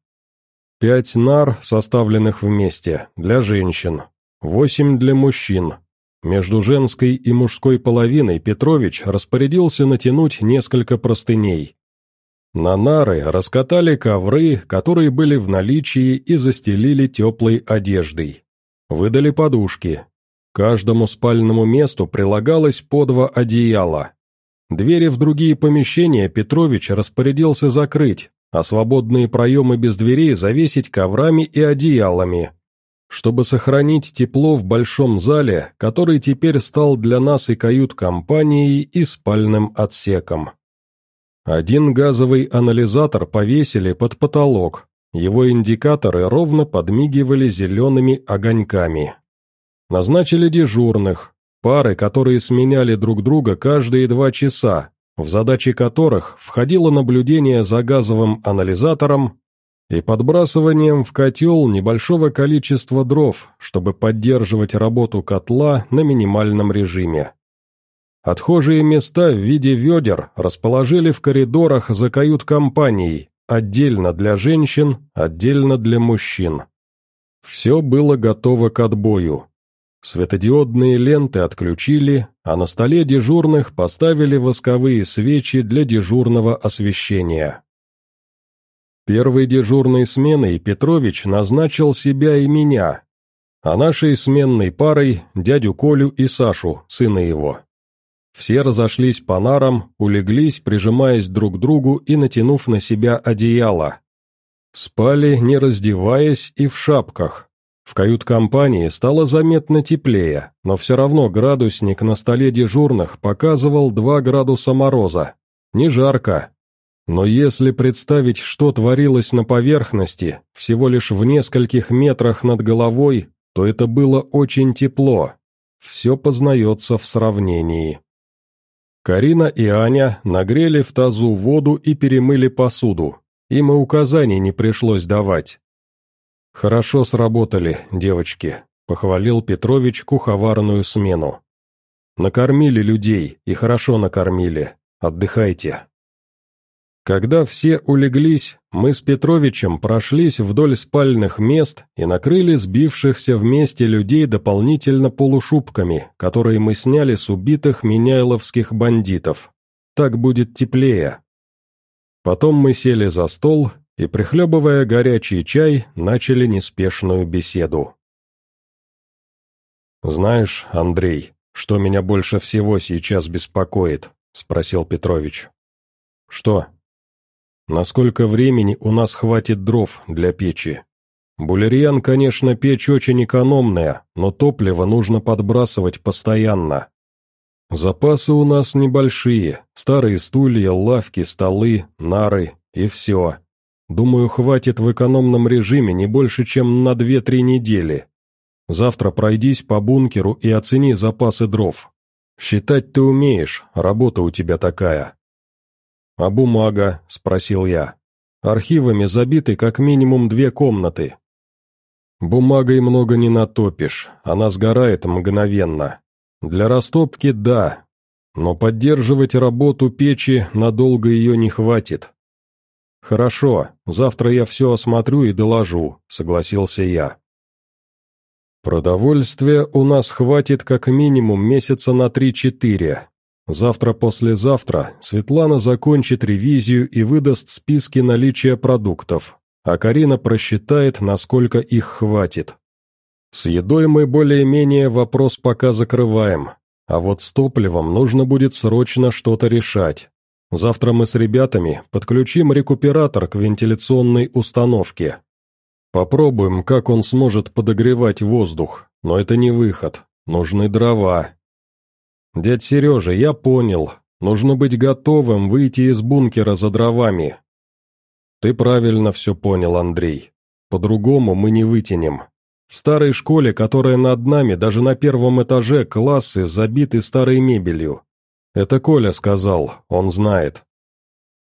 Пять нар, составленных вместе, для женщин, восемь для мужчин. Между женской и мужской половиной Петрович распорядился натянуть несколько простыней. На нары раскатали ковры, которые были в наличии и застелили теплой одеждой. Выдали подушки. Каждому спальному месту прилагалось по два одеяла. Двери в другие помещения Петрович распорядился закрыть, а свободные проемы без дверей завесить коврами и одеялами, чтобы сохранить тепло в большом зале, который теперь стал для нас и кают-компанией, и спальным отсеком. Один газовый анализатор повесили под потолок, его индикаторы ровно подмигивали зелеными огоньками. Назначили дежурных, Пары, которые сменяли друг друга каждые два часа, в задачи которых входило наблюдение за газовым анализатором и подбрасыванием в котел небольшого количества дров, чтобы поддерживать работу котла на минимальном режиме. Отхожие места в виде ведер расположили в коридорах за кают-компанией, отдельно для женщин, отдельно для мужчин. Все было готово к отбою. Светодиодные ленты отключили, а на столе дежурных поставили восковые свечи для дежурного освещения. Первой дежурной сменой Петрович назначил себя и меня, а нашей сменной парой дядю Колю и Сашу, сына его. Все разошлись по нарам, улеглись, прижимаясь друг к другу и натянув на себя одеяло. Спали, не раздеваясь и в шапках, в кают-компании стало заметно теплее, но все равно градусник на столе дежурных показывал 2 градуса мороза. Не жарко. Но если представить, что творилось на поверхности, всего лишь в нескольких метрах над головой, то это было очень тепло. Все познается в сравнении. Карина и Аня нагрели в тазу воду и перемыли посуду. Им и указаний не пришлось давать. «Хорошо сработали, девочки», — похвалил Петрович куховарную смену. «Накормили людей, и хорошо накормили. Отдыхайте». Когда все улеглись, мы с Петровичем прошлись вдоль спальных мест и накрыли сбившихся вместе людей дополнительно полушубками, которые мы сняли с убитых меняйловских бандитов. Так будет теплее. Потом мы сели за стол и, прихлебывая горячий чай, начали неспешную беседу. «Знаешь, Андрей, что меня больше всего сейчас беспокоит?» — спросил Петрович. «Что?» «Насколько времени у нас хватит дров для печи? Булерьян, конечно, печь очень экономная, но топливо нужно подбрасывать постоянно. Запасы у нас небольшие, старые стулья, лавки, столы, нары и все. Думаю, хватит в экономном режиме не больше, чем на 2-3 недели. Завтра пройдись по бункеру и оцени запасы дров. Считать ты умеешь, работа у тебя такая». «А бумага?» — спросил я. «Архивами забиты как минимум две комнаты». «Бумагой много не натопишь, она сгорает мгновенно. Для растопки — да, но поддерживать работу печи надолго ее не хватит. «Хорошо, завтра я все осмотрю и доложу», — согласился я. «Продовольствия у нас хватит как минимум месяца на три-четыре. Завтра-послезавтра Светлана закончит ревизию и выдаст списки наличия продуктов, а Карина просчитает, насколько их хватит. С едой мы более-менее вопрос пока закрываем, а вот с топливом нужно будет срочно что-то решать. Завтра мы с ребятами подключим рекуператор к вентиляционной установке. Попробуем, как он сможет подогревать воздух, но это не выход, нужны дрова. Дядь Сережа, я понял, нужно быть готовым выйти из бункера за дровами. Ты правильно все понял, Андрей. По-другому мы не вытянем. В старой школе, которая над нами, даже на первом этаже классы забиты старой мебелью. Это Коля сказал, он знает.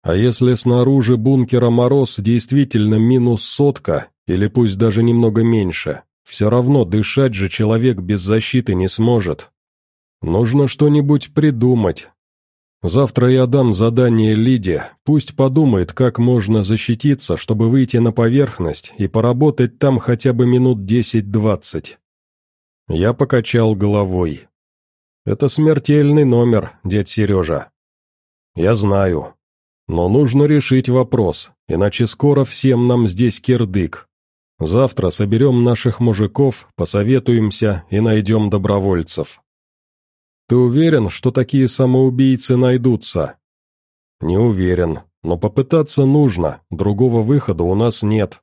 А если снаружи бункера мороз действительно минус сотка, или пусть даже немного меньше, все равно дышать же человек без защиты не сможет. Нужно что-нибудь придумать, Завтра я дам задание Лиде, пусть подумает, как можно защититься, чтобы выйти на поверхность и поработать там хотя бы минут десять-двадцать. Я покачал головой. Это смертельный номер, дядь Сережа. Я знаю. Но нужно решить вопрос, иначе скоро всем нам здесь кирдык. Завтра соберем наших мужиков, посоветуемся и найдем добровольцев. Ты уверен, что такие самоубийцы найдутся? Не уверен, но попытаться нужно, другого выхода у нас нет.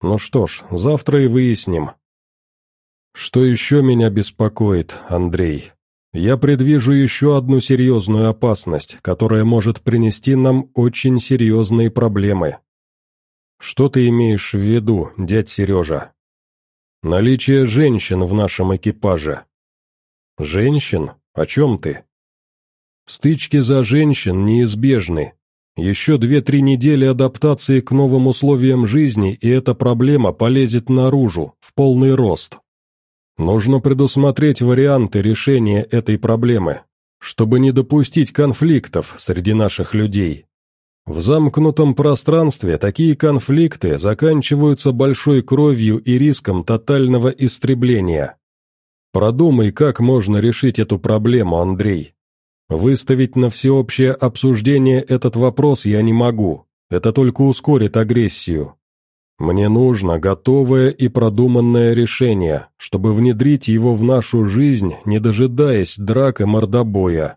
Ну что ж, завтра и выясним. Что еще меня беспокоит, Андрей? Я предвижу еще одну серьезную опасность, которая может принести нам очень серьезные проблемы. Что ты имеешь в виду, дядь Сережа? Наличие женщин в нашем экипаже. «Женщин? О чем ты?» «Стычки за женщин неизбежны. Еще две-три недели адаптации к новым условиям жизни, и эта проблема полезет наружу, в полный рост. Нужно предусмотреть варианты решения этой проблемы, чтобы не допустить конфликтов среди наших людей. В замкнутом пространстве такие конфликты заканчиваются большой кровью и риском тотального истребления. Продумай, как можно решить эту проблему, Андрей. Выставить на всеобщее обсуждение этот вопрос я не могу, это только ускорит агрессию. Мне нужно готовое и продуманное решение, чтобы внедрить его в нашу жизнь, не дожидаясь драк и мордобоя.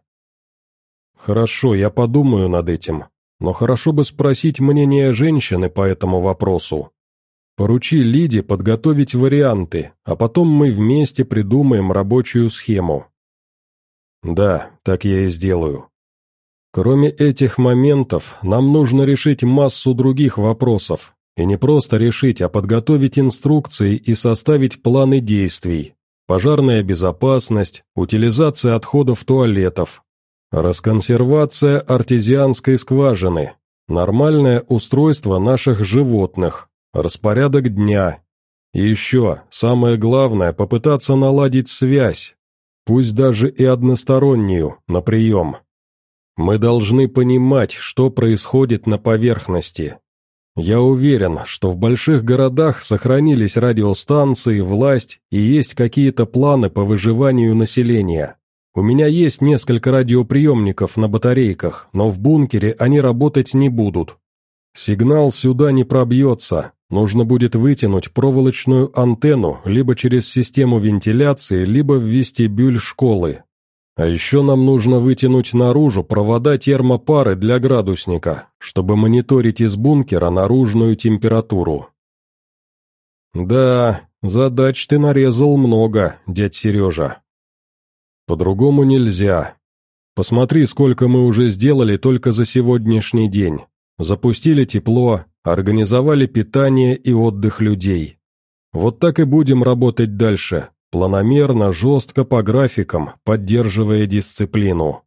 Хорошо, я подумаю над этим, но хорошо бы спросить мнение женщины по этому вопросу. Поручи Лиде подготовить варианты, а потом мы вместе придумаем рабочую схему. Да, так я и сделаю. Кроме этих моментов, нам нужно решить массу других вопросов, и не просто решить, а подготовить инструкции и составить планы действий. Пожарная безопасность, утилизация отходов туалетов, расконсервация артезианской скважины, нормальное устройство наших животных, распорядок дня. И еще, самое главное, попытаться наладить связь, пусть даже и одностороннюю, на прием. Мы должны понимать, что происходит на поверхности. Я уверен, что в больших городах сохранились радиостанции, власть и есть какие-то планы по выживанию населения. У меня есть несколько радиоприемников на батарейках, но в бункере они работать не будут. Сигнал сюда не пробьется, Нужно будет вытянуть проволочную антенну либо через систему вентиляции, либо в вестибюль школы. А еще нам нужно вытянуть наружу провода термопары для градусника, чтобы мониторить из бункера наружную температуру. Да, задач ты нарезал много, дядь Сережа. По-другому нельзя. Посмотри, сколько мы уже сделали только за сегодняшний день. Запустили тепло, организовали питание и отдых людей. Вот так и будем работать дальше, планомерно, жестко по графикам, поддерживая дисциплину.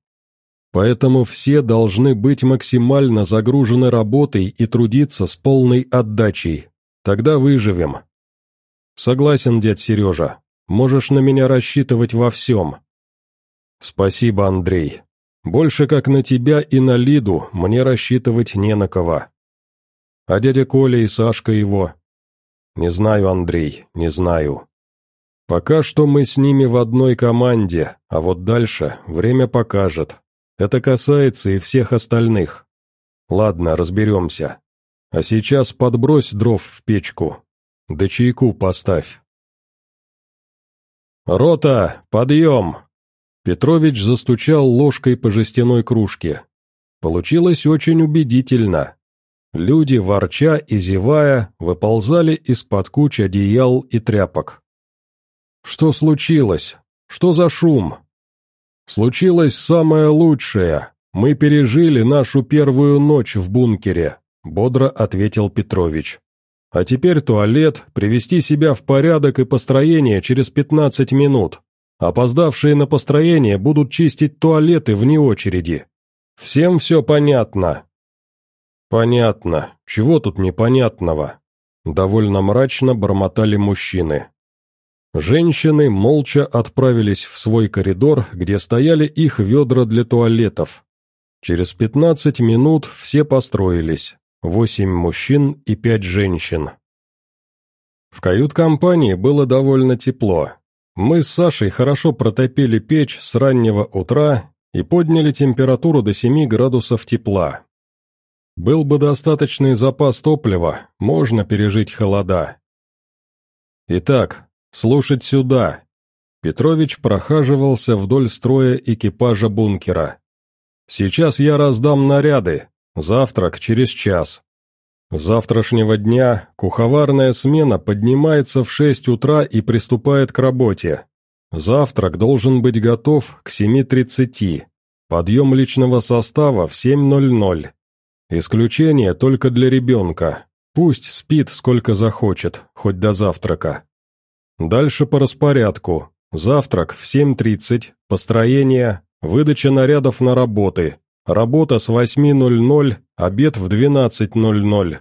Поэтому все должны быть максимально загружены работой и трудиться с полной отдачей. Тогда выживем. Согласен, дядь Сережа. Можешь на меня рассчитывать во всем. Спасибо, Андрей. Больше как на тебя и на Лиду мне рассчитывать не на кого. А дядя Коля и Сашка его? Не знаю, Андрей, не знаю. Пока что мы с ними в одной команде, а вот дальше время покажет. Это касается и всех остальных. Ладно, разберемся. А сейчас подбрось дров в печку. Да чайку поставь. «Рота, подъем!» Петрович застучал ложкой по жестяной кружке. Получилось очень убедительно. Люди, ворча и зевая, выползали из-под куч одеял и тряпок. «Что случилось? Что за шум?» «Случилось самое лучшее. Мы пережили нашу первую ночь в бункере», — бодро ответил Петрович. «А теперь туалет, привести себя в порядок и построение через пятнадцать минут. Опоздавшие на построение будут чистить туалеты вне очереди. Всем все понятно?» «Понятно. Чего тут непонятного?» Довольно мрачно бормотали мужчины. Женщины молча отправились в свой коридор, где стояли их ведра для туалетов. Через пятнадцать минут все построились, восемь мужчин и пять женщин. В кают-компании было довольно тепло. Мы с Сашей хорошо протопили печь с раннего утра и подняли температуру до 7 градусов тепла. Был бы достаточный запас топлива, можно пережить холода. Итак, слушать сюда. Петрович прохаживался вдоль строя экипажа бункера. Сейчас я раздам наряды, завтрак через час. С завтрашнего дня куховарная смена поднимается в 6 утра и приступает к работе. Завтрак должен быть готов к 7.30. Подъем личного состава в 7.00. Исключение только для ребенка. Пусть спит сколько захочет, хоть до завтрака. Дальше по распорядку. Завтрак в 7.30, построение, выдача нарядов на работы, работа с 8.00, обед в 12.00.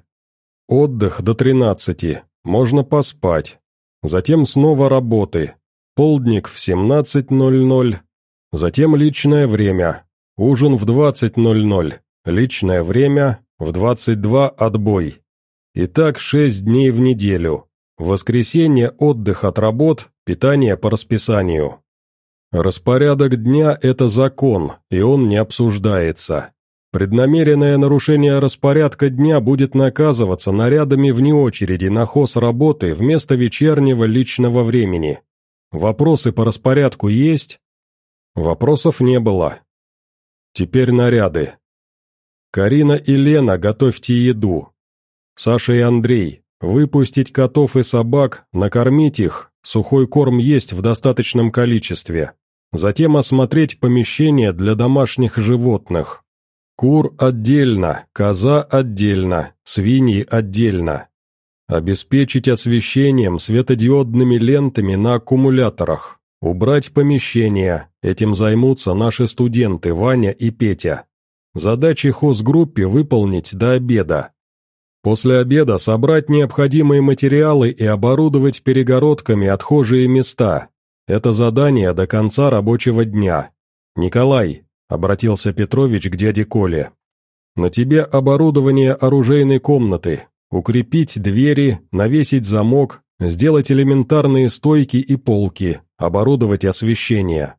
Отдых до 13, можно поспать. Затем снова работы. Полдник в 17.00. Затем личное время. Ужин в 20.00. Личное время в 22 отбой. Итак, 6 дней в неделю. Воскресенье отдых от работ, питание по расписанию. Распорядок дня – это закон, и он не обсуждается. Преднамеренное нарушение распорядка дня будет наказываться нарядами вне очереди на хоз работы вместо вечернего личного времени. Вопросы по распорядку есть? Вопросов не было. Теперь наряды. «Карина и Лена, готовьте еду. Саша и Андрей, выпустить котов и собак, накормить их, сухой корм есть в достаточном количестве. Затем осмотреть помещение для домашних животных. Кур отдельно, коза отдельно, свиньи отдельно. Обеспечить освещением светодиодными лентами на аккумуляторах. Убрать помещение, этим займутся наши студенты Ваня и Петя. Задачи хозгруппе выполнить до обеда. После обеда собрать необходимые материалы и оборудовать перегородками отхожие места. Это задание до конца рабочего дня. Николай, обратился Петрович к дяде Коле. На тебе оборудование оружейной комнаты. Укрепить двери, навесить замок, сделать элементарные стойки и полки, оборудовать освещение.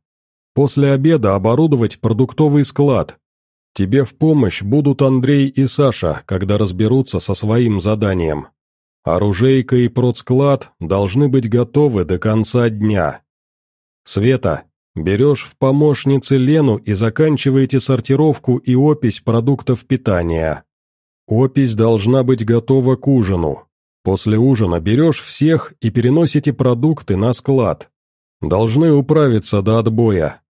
После обеда оборудовать продуктовый склад, Тебе в помощь будут Андрей и Саша, когда разберутся со своим заданием. Оружейка и продсклад должны быть готовы до конца дня. Света, берешь в помощницы Лену и заканчиваете сортировку и опись продуктов питания. Опись должна быть готова к ужину. После ужина берешь всех и переносите продукты на склад. Должны управиться до отбоя.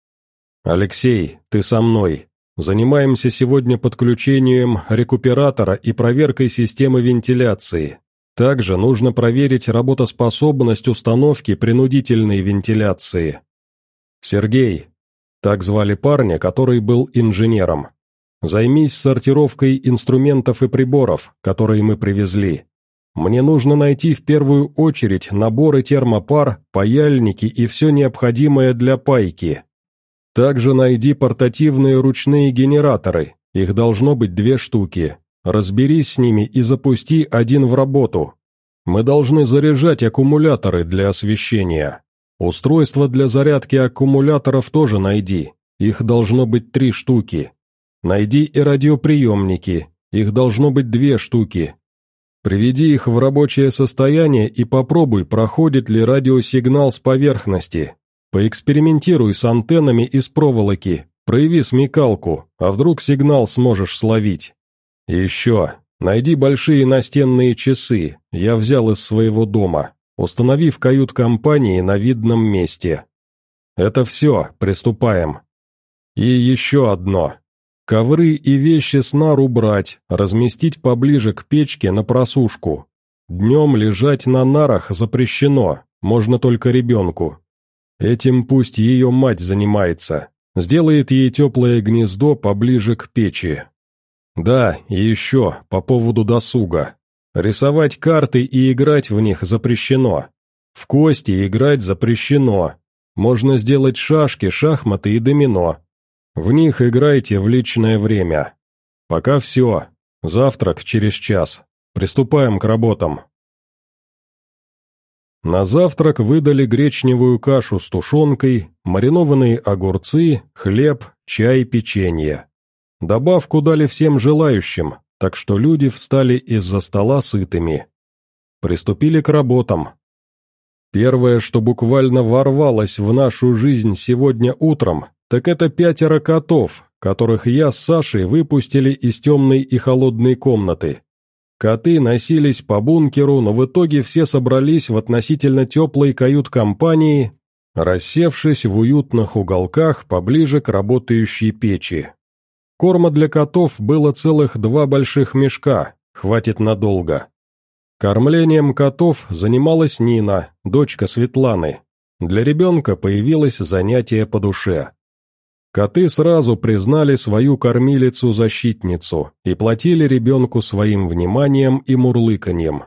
Алексей, ты со мной. Занимаемся сегодня подключением рекуператора и проверкой системы вентиляции. Также нужно проверить работоспособность установки принудительной вентиляции. Сергей, так звали парня, который был инженером. Займись сортировкой инструментов и приборов, которые мы привезли. Мне нужно найти в первую очередь наборы термопар, паяльники и все необходимое для пайки. Также найди портативные ручные генераторы, их должно быть две штуки. Разберись с ними и запусти один в работу. Мы должны заряжать аккумуляторы для освещения. Устройство для зарядки аккумуляторов тоже найди, их должно быть три штуки. Найди и радиоприемники, их должно быть две штуки. Приведи их в рабочее состояние и попробуй, проходит ли радиосигнал с поверхности. Поэкспериментируй с антеннами из проволоки, прояви смекалку, а вдруг сигнал сможешь словить. И еще, найди большие настенные часы, я взял из своего дома, установи в кают-компании на видном месте. Это все, приступаем. И еще одно. Ковры и вещи сна убрать, разместить поближе к печке на просушку. Днем лежать на нарах запрещено, можно только ребенку. Этим пусть ее мать занимается, сделает ей теплое гнездо поближе к печи. Да, и еще, по поводу досуга. Рисовать карты и играть в них запрещено. В кости играть запрещено. Можно сделать шашки, шахматы и домино, в них играйте в личное время. Пока все. Завтрак через час. Приступаем к работам. На завтрак выдали гречневую кашу с тушенкой, маринованные огурцы, хлеб, чай, печенье. Добавку дали всем желающим, так что люди встали из-за стола сытыми. Приступили к работам. Первое, что буквально ворвалось в нашу жизнь сегодня утром, так это пятеро котов, которых я с Сашей выпустили из темной и холодной комнаты. Коты носились по бункеру, но в итоге все собрались в относительно теплой кают-компании, рассевшись в уютных уголках поближе к работающей печи. Корма для котов было целых два больших мешка, хватит надолго. Кормлением котов занималась Нина, дочка Светланы. Для ребенка появилось занятие по душе. Коты сразу признали свою кормилицу-защитницу и платили ребенку своим вниманием и мурлыканьем.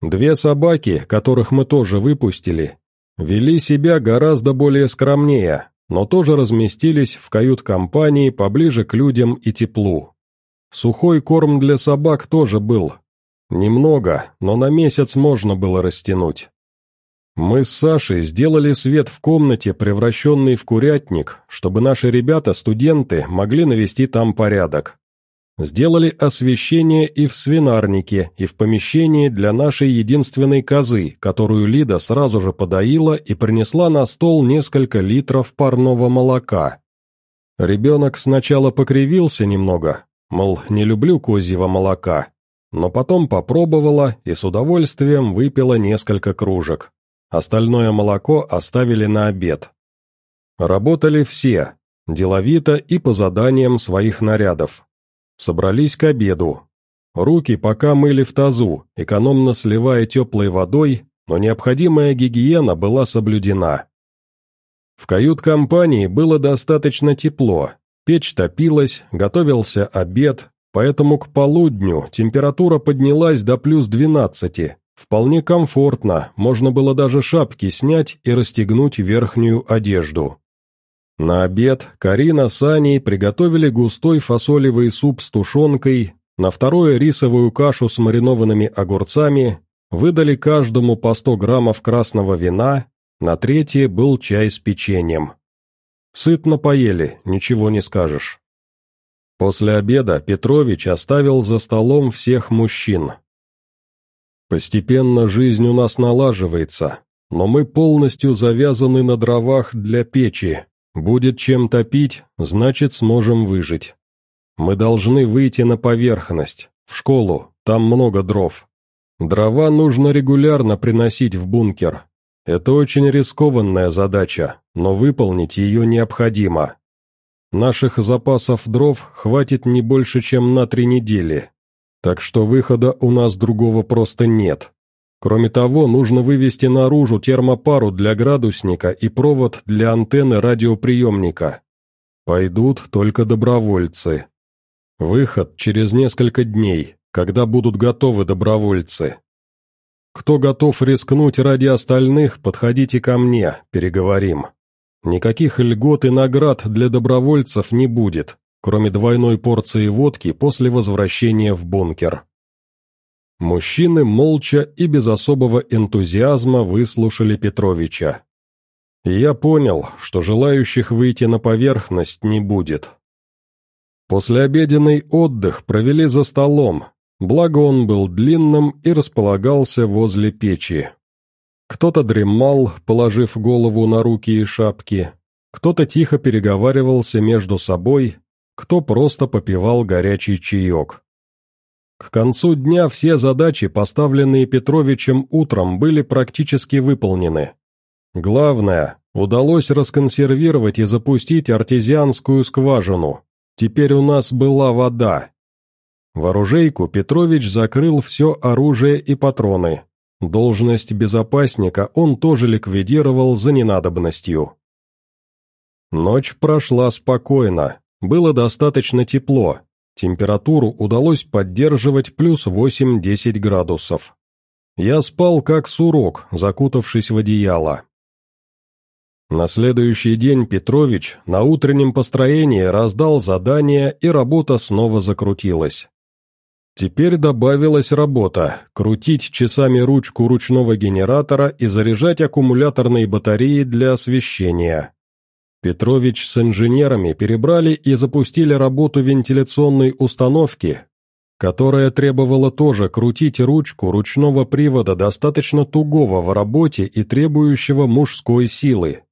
Две собаки, которых мы тоже выпустили, вели себя гораздо более скромнее, но тоже разместились в кают-компании поближе к людям и теплу. Сухой корм для собак тоже был. Немного, но на месяц можно было растянуть. Мы с Сашей сделали свет в комнате, превращенный в курятник, чтобы наши ребята-студенты могли навести там порядок. Сделали освещение и в свинарнике, и в помещении для нашей единственной козы, которую Лида сразу же подоила и принесла на стол несколько литров парного молока. Ребенок сначала покривился немного, мол, не люблю козьего молока, но потом попробовала и с удовольствием выпила несколько кружек. Остальное молоко оставили на обед. Работали все, деловито и по заданиям своих нарядов. Собрались к обеду. Руки пока мыли в тазу, экономно сливая теплой водой, но необходимая гигиена была соблюдена. В кают-компании было достаточно тепло, печь топилась, готовился обед, поэтому к полудню температура поднялась до плюс двенадцати. Вполне комфортно, можно было даже шапки снять и расстегнуть верхнюю одежду. На обед Карина с Аней приготовили густой фасолевый суп с тушенкой, на второе рисовую кашу с маринованными огурцами, выдали каждому по 100 граммов красного вина, на третье был чай с печеньем. Сытно поели, ничего не скажешь. После обеда Петрович оставил за столом всех мужчин, Постепенно жизнь у нас налаживается, но мы полностью завязаны на дровах для печи. Будет чем топить, значит сможем выжить. Мы должны выйти на поверхность, в школу, там много дров. Дрова нужно регулярно приносить в бункер. Это очень рискованная задача, но выполнить ее необходимо. Наших запасов дров хватит не больше, чем на три недели, так что выхода у нас другого просто нет. Кроме того, нужно вывести наружу термопару для градусника и провод для антенны радиоприемника. Пойдут только добровольцы. Выход через несколько дней, когда будут готовы добровольцы. Кто готов рискнуть ради остальных, подходите ко мне, переговорим. Никаких льгот и наград для добровольцев не будет, кроме двойной порции водки после возвращения в бункер. Мужчины молча и без особого энтузиазма выслушали Петровича. я понял, что желающих выйти на поверхность не будет. Послеобеденный отдых провели за столом, благо он был длинным и располагался возле печи. Кто-то дремал, положив голову на руки и шапки, кто-то тихо переговаривался между собой, кто просто попивал горячий чаек. К концу дня все задачи, поставленные Петровичем утром, были практически выполнены. Главное, удалось расконсервировать и запустить артезианскую скважину. Теперь у нас была вода. В оружейку Петрович закрыл все оружие и патроны. Должность безопасника он тоже ликвидировал за ненадобностью. Ночь прошла спокойно, было достаточно тепло, температуру удалось поддерживать плюс 8-10 градусов. Я спал как сурок, закутавшись в одеяло. На следующий день Петрович на утреннем построении раздал задание, и работа снова закрутилась. Теперь добавилась работа – крутить часами ручку ручного генератора и заряжать аккумуляторные батареи для освещения. Петрович с инженерами перебрали и запустили работу вентиляционной установки, которая требовала тоже крутить ручку ручного привода достаточно тугого в работе и требующего мужской силы.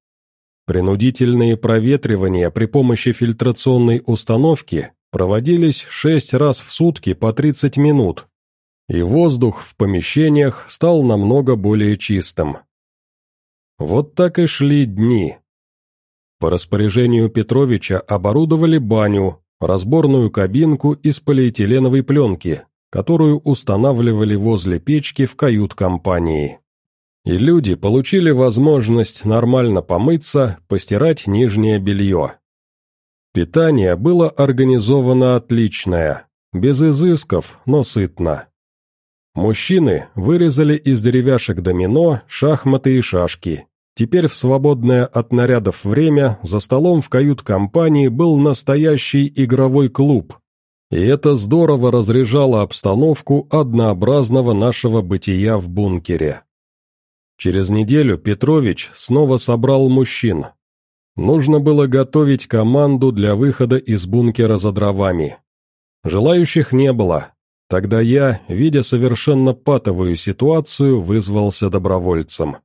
Принудительные проветривания при помощи фильтрационной установки проводились шесть раз в сутки по 30 минут, и воздух в помещениях стал намного более чистым. Вот так и шли дни. По распоряжению Петровича оборудовали баню, разборную кабинку из полиэтиленовой пленки, которую устанавливали возле печки в кают-компании. И люди получили возможность нормально помыться, постирать нижнее белье. Питание было организовано отличное, без изысков, но сытно. Мужчины вырезали из деревяшек домино, шахматы и шашки, Теперь в свободное от нарядов время за столом в кают-компании был настоящий игровой клуб. И это здорово разряжало обстановку однообразного нашего бытия в бункере. Через неделю Петрович снова собрал мужчин. Нужно было готовить команду для выхода из бункера за дровами. Желающих не было. Тогда я, видя совершенно патовую ситуацию, вызвался добровольцем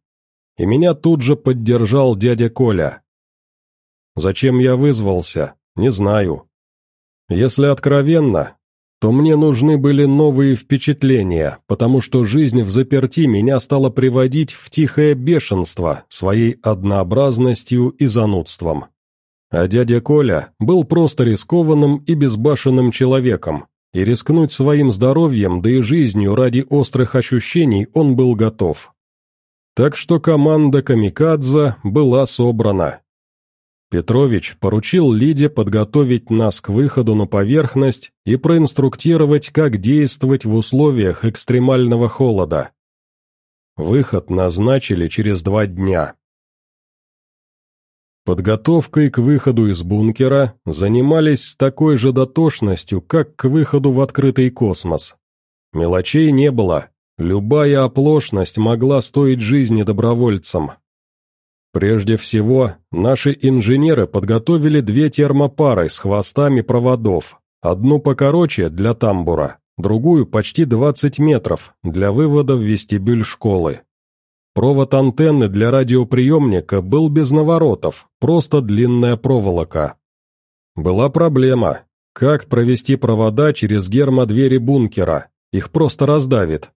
и меня тут же поддержал дядя Коля. Зачем я вызвался, не знаю. Если откровенно, то мне нужны были новые впечатления, потому что жизнь в заперти меня стала приводить в тихое бешенство своей однообразностью и занудством. А дядя Коля был просто рискованным и безбашенным человеком, и рискнуть своим здоровьем, да и жизнью ради острых ощущений он был готов. Так что команда «Камикадзе» была собрана. Петрович поручил Лиде подготовить нас к выходу на поверхность и проинструктировать, как действовать в условиях экстремального холода. Выход назначили через два дня. Подготовкой к выходу из бункера занимались с такой же дотошностью, как к выходу в открытый космос. Мелочей не было, Любая оплошность могла стоить жизни добровольцам. Прежде всего, наши инженеры подготовили две термопары с хвостами проводов, одну покороче для тамбура, другую почти 20 метров для вывода в вестибюль школы. Провод антенны для радиоприемника был без наворотов, просто длинная проволока. Была проблема, как провести провода через гермодвери бункера, их просто раздавит.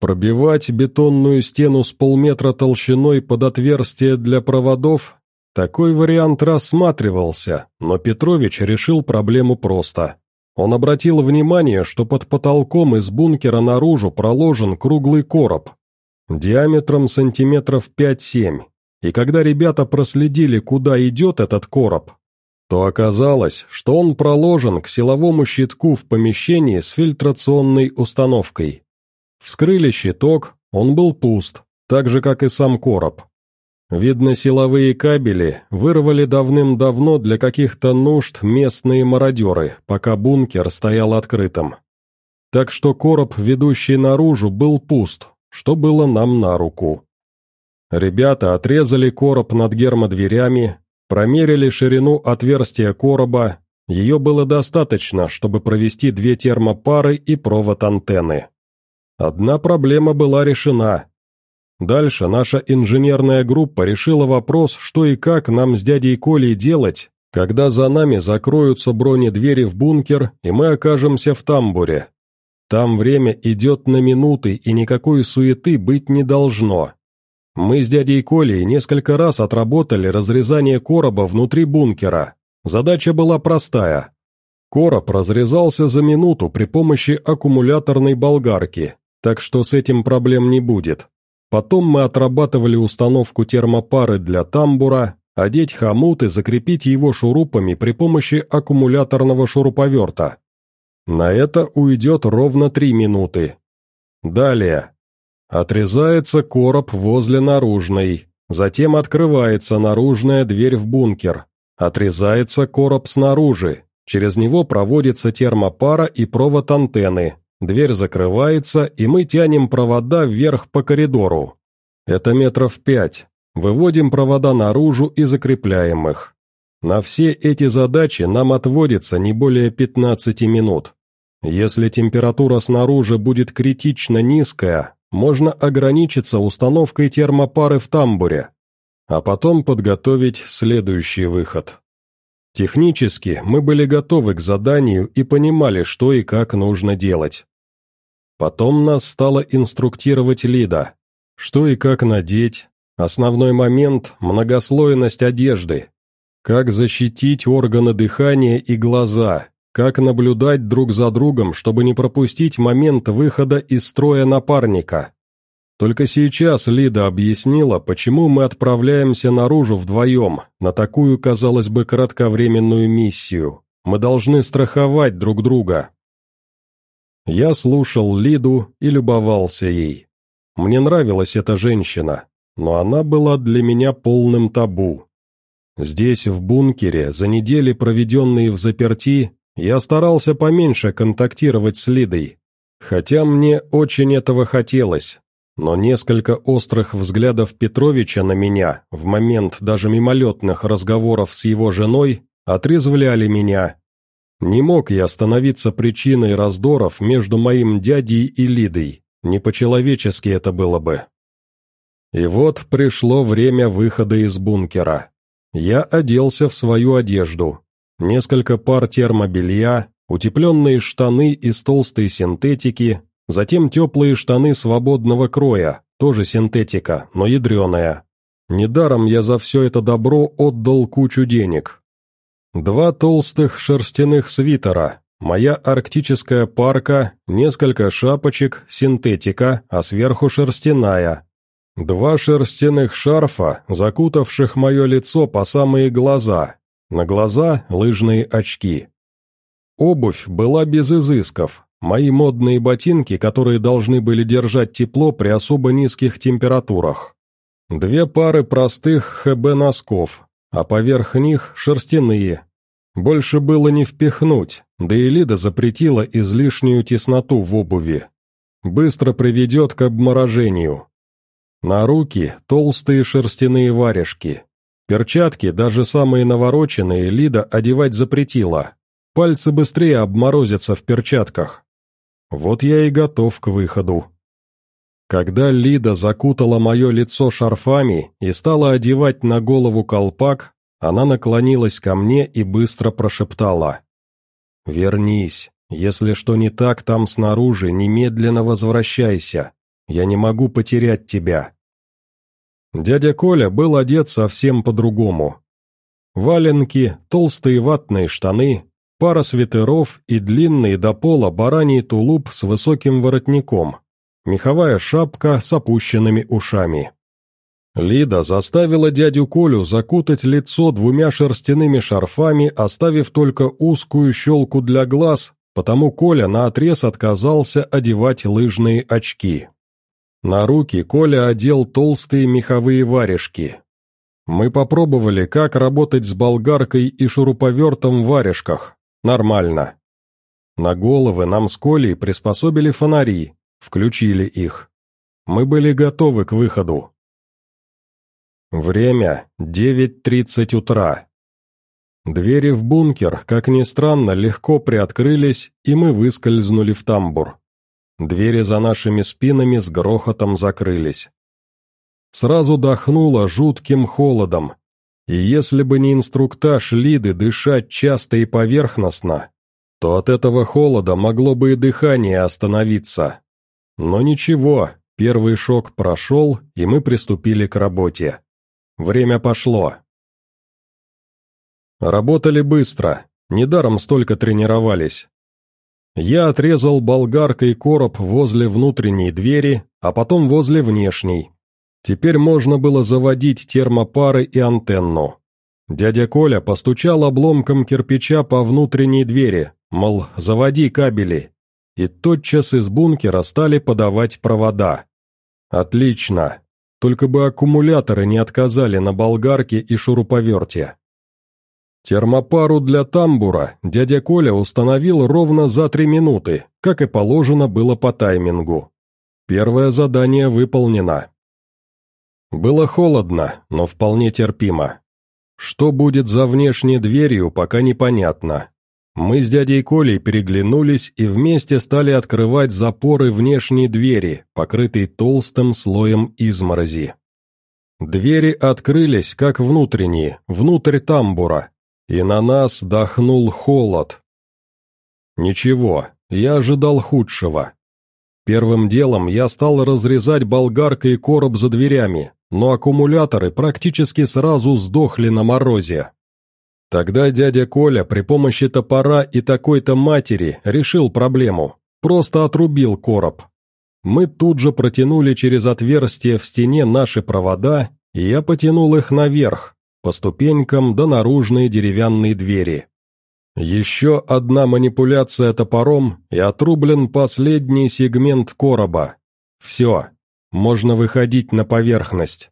Пробивать бетонную стену с полметра толщиной под отверстие для проводов – такой вариант рассматривался, но Петрович решил проблему просто. Он обратил внимание, что под потолком из бункера наружу проложен круглый короб, диаметром сантиметров 5-7, и когда ребята проследили, куда идет этот короб, то оказалось, что он проложен к силовому щитку в помещении с фильтрационной установкой. Вскрыли щиток, он был пуст, так же, как и сам короб. Видно, силовые кабели вырвали давным-давно для каких-то нужд местные мародеры, пока бункер стоял открытым. Так что короб, ведущий наружу, был пуст, что было нам на руку. Ребята отрезали короб над гермодверями, промерили ширину отверстия короба, ее было достаточно, чтобы провести две термопары и провод антенны. Одна проблема была решена. Дальше наша инженерная группа решила вопрос, что и как нам с дядей Колей делать, когда за нами закроются бронедвери в бункер, и мы окажемся в тамбуре. Там время идет на минуты, и никакой суеты быть не должно. Мы с дядей Колей несколько раз отработали разрезание короба внутри бункера. Задача была простая. Короб разрезался за минуту при помощи аккумуляторной болгарки, так что с этим проблем не будет. Потом мы отрабатывали установку термопары для тамбура, одеть хомут и закрепить его шурупами при помощи аккумуляторного шуруповерта. На это уйдет ровно три минуты. Далее. Отрезается короб возле наружной, затем открывается наружная дверь в бункер, отрезается короб снаружи, через него проводится термопара и провод антенны, дверь закрывается, и мы тянем провода вверх по коридору. Это метров пять. Выводим провода наружу и закрепляем их. На все эти задачи нам отводится не более 15 минут. Если температура снаружи будет критично низкая, можно ограничиться установкой термопары в тамбуре, а потом подготовить следующий выход. Технически мы были готовы к заданию и понимали, что и как нужно делать. Потом нас стала инструктировать Лида, что и как надеть, основной момент – многослойность одежды, как защитить органы дыхания и глаза, как наблюдать друг за другом, чтобы не пропустить момент выхода из строя напарника. Только сейчас Лида объяснила, почему мы отправляемся наружу вдвоем, на такую, казалось бы, кратковременную миссию. Мы должны страховать друг друга. Я слушал Лиду и любовался ей. Мне нравилась эта женщина, но она была для меня полным табу. Здесь, в бункере, за недели, проведенные в заперти, я старался поменьше контактировать с Лидой, хотя мне очень этого хотелось, но несколько острых взглядов Петровича на меня, в момент даже мимолетных разговоров с его женой, отрезвляли меня. Не мог я становиться причиной раздоров между моим дядей и Лидой, не по-человечески это было бы. И вот пришло время выхода из бункера. Я оделся в свою одежду, несколько пар термобелья, утепленные штаны из толстой синтетики, затем теплые штаны свободного кроя, тоже синтетика, но ядреная. Недаром я за все это добро отдал кучу денег. Два толстых шерстяных свитера, моя арктическая парка, несколько шапочек, синтетика, а сверху шерстяная. Два шерстяных шарфа, закутавших мое лицо по самые глаза, на глаза лыжные очки. Обувь была без изысков, мои модные ботинки, которые должны были держать тепло при особо низких температурах. Две пары простых ХБ-носков, а поверх них шерстяные. Больше было не впихнуть, да и Лида запретила излишнюю тесноту в обуви. Быстро приведет к обморожению. На руки толстые шерстяные варежки, Перчатки, даже самые навороченные, Лида одевать запретила. Пальцы быстрее обморозятся в перчатках. Вот я и готов к выходу. Когда Лида закутала мое лицо шарфами и стала одевать на голову колпак, она наклонилась ко мне и быстро прошептала. «Вернись. Если что не так там снаружи, немедленно возвращайся. Я не могу потерять тебя». Дядя Коля был одет совсем по-другому. Валенки, толстые ватные штаны, пара свитеров и длинный до пола бараний тулуп с высоким воротником, меховая шапка с опущенными ушами. Лида заставила дядю Колю закутать лицо двумя шерстяными шарфами, оставив только узкую щелку для глаз, потому Коля наотрез отказался одевать лыжные очки. На руки Коля одел толстые меховые варежки. Мы попробовали, как работать с болгаркой и шуруповертом в варежках. Нормально. На головы нам с Колей приспособили фонари, включили их. Мы были готовы к выходу. Время — 9.30 утра. Двери в бункер, как ни странно, легко приоткрылись, и мы выскользнули в тамбур. Двери за нашими спинами с грохотом закрылись. Сразу дохнуло жутким холодом, и если бы не инструктаж Лиды дышать часто и поверхностно, то от этого холода могло бы и дыхание остановиться. Но ничего, первый шок прошел, и мы приступили к работе. Время пошло. Работали быстро, недаром столько тренировались. Я отрезал болгаркой короб возле внутренней двери, а потом возле внешней. Теперь можно было заводить термопары и антенну. Дядя Коля постучал обломком кирпича по внутренней двери, мол, заводи кабели. И тотчас из бункера стали подавать провода. Отлично. Только бы аккумуляторы не отказали на болгарке и шуруповерте. Термопару для тамбура дядя Коля установил ровно за три минуты, как и положено было по таймингу. Первое задание выполнено. Было холодно, но вполне терпимо. Что будет за внешней дверью, пока непонятно. Мы с дядей Колей переглянулись и вместе стали открывать запоры внешней двери, покрытой толстым слоем изморози. Двери открылись, как внутренние, внутрь тамбура, и на нас дохнул холод. Ничего, я ожидал худшего. Первым делом я стал разрезать болгаркой короб за дверями, но аккумуляторы практически сразу сдохли на морозе. Тогда дядя Коля при помощи топора и такой-то матери решил проблему, просто отрубил короб. Мы тут же протянули через отверстие в стене наши провода, и я потянул их наверх, по ступенькам до наружной деревянной двери. Еще одна манипуляция топором, и отрублен последний сегмент короба. Все, можно выходить на поверхность.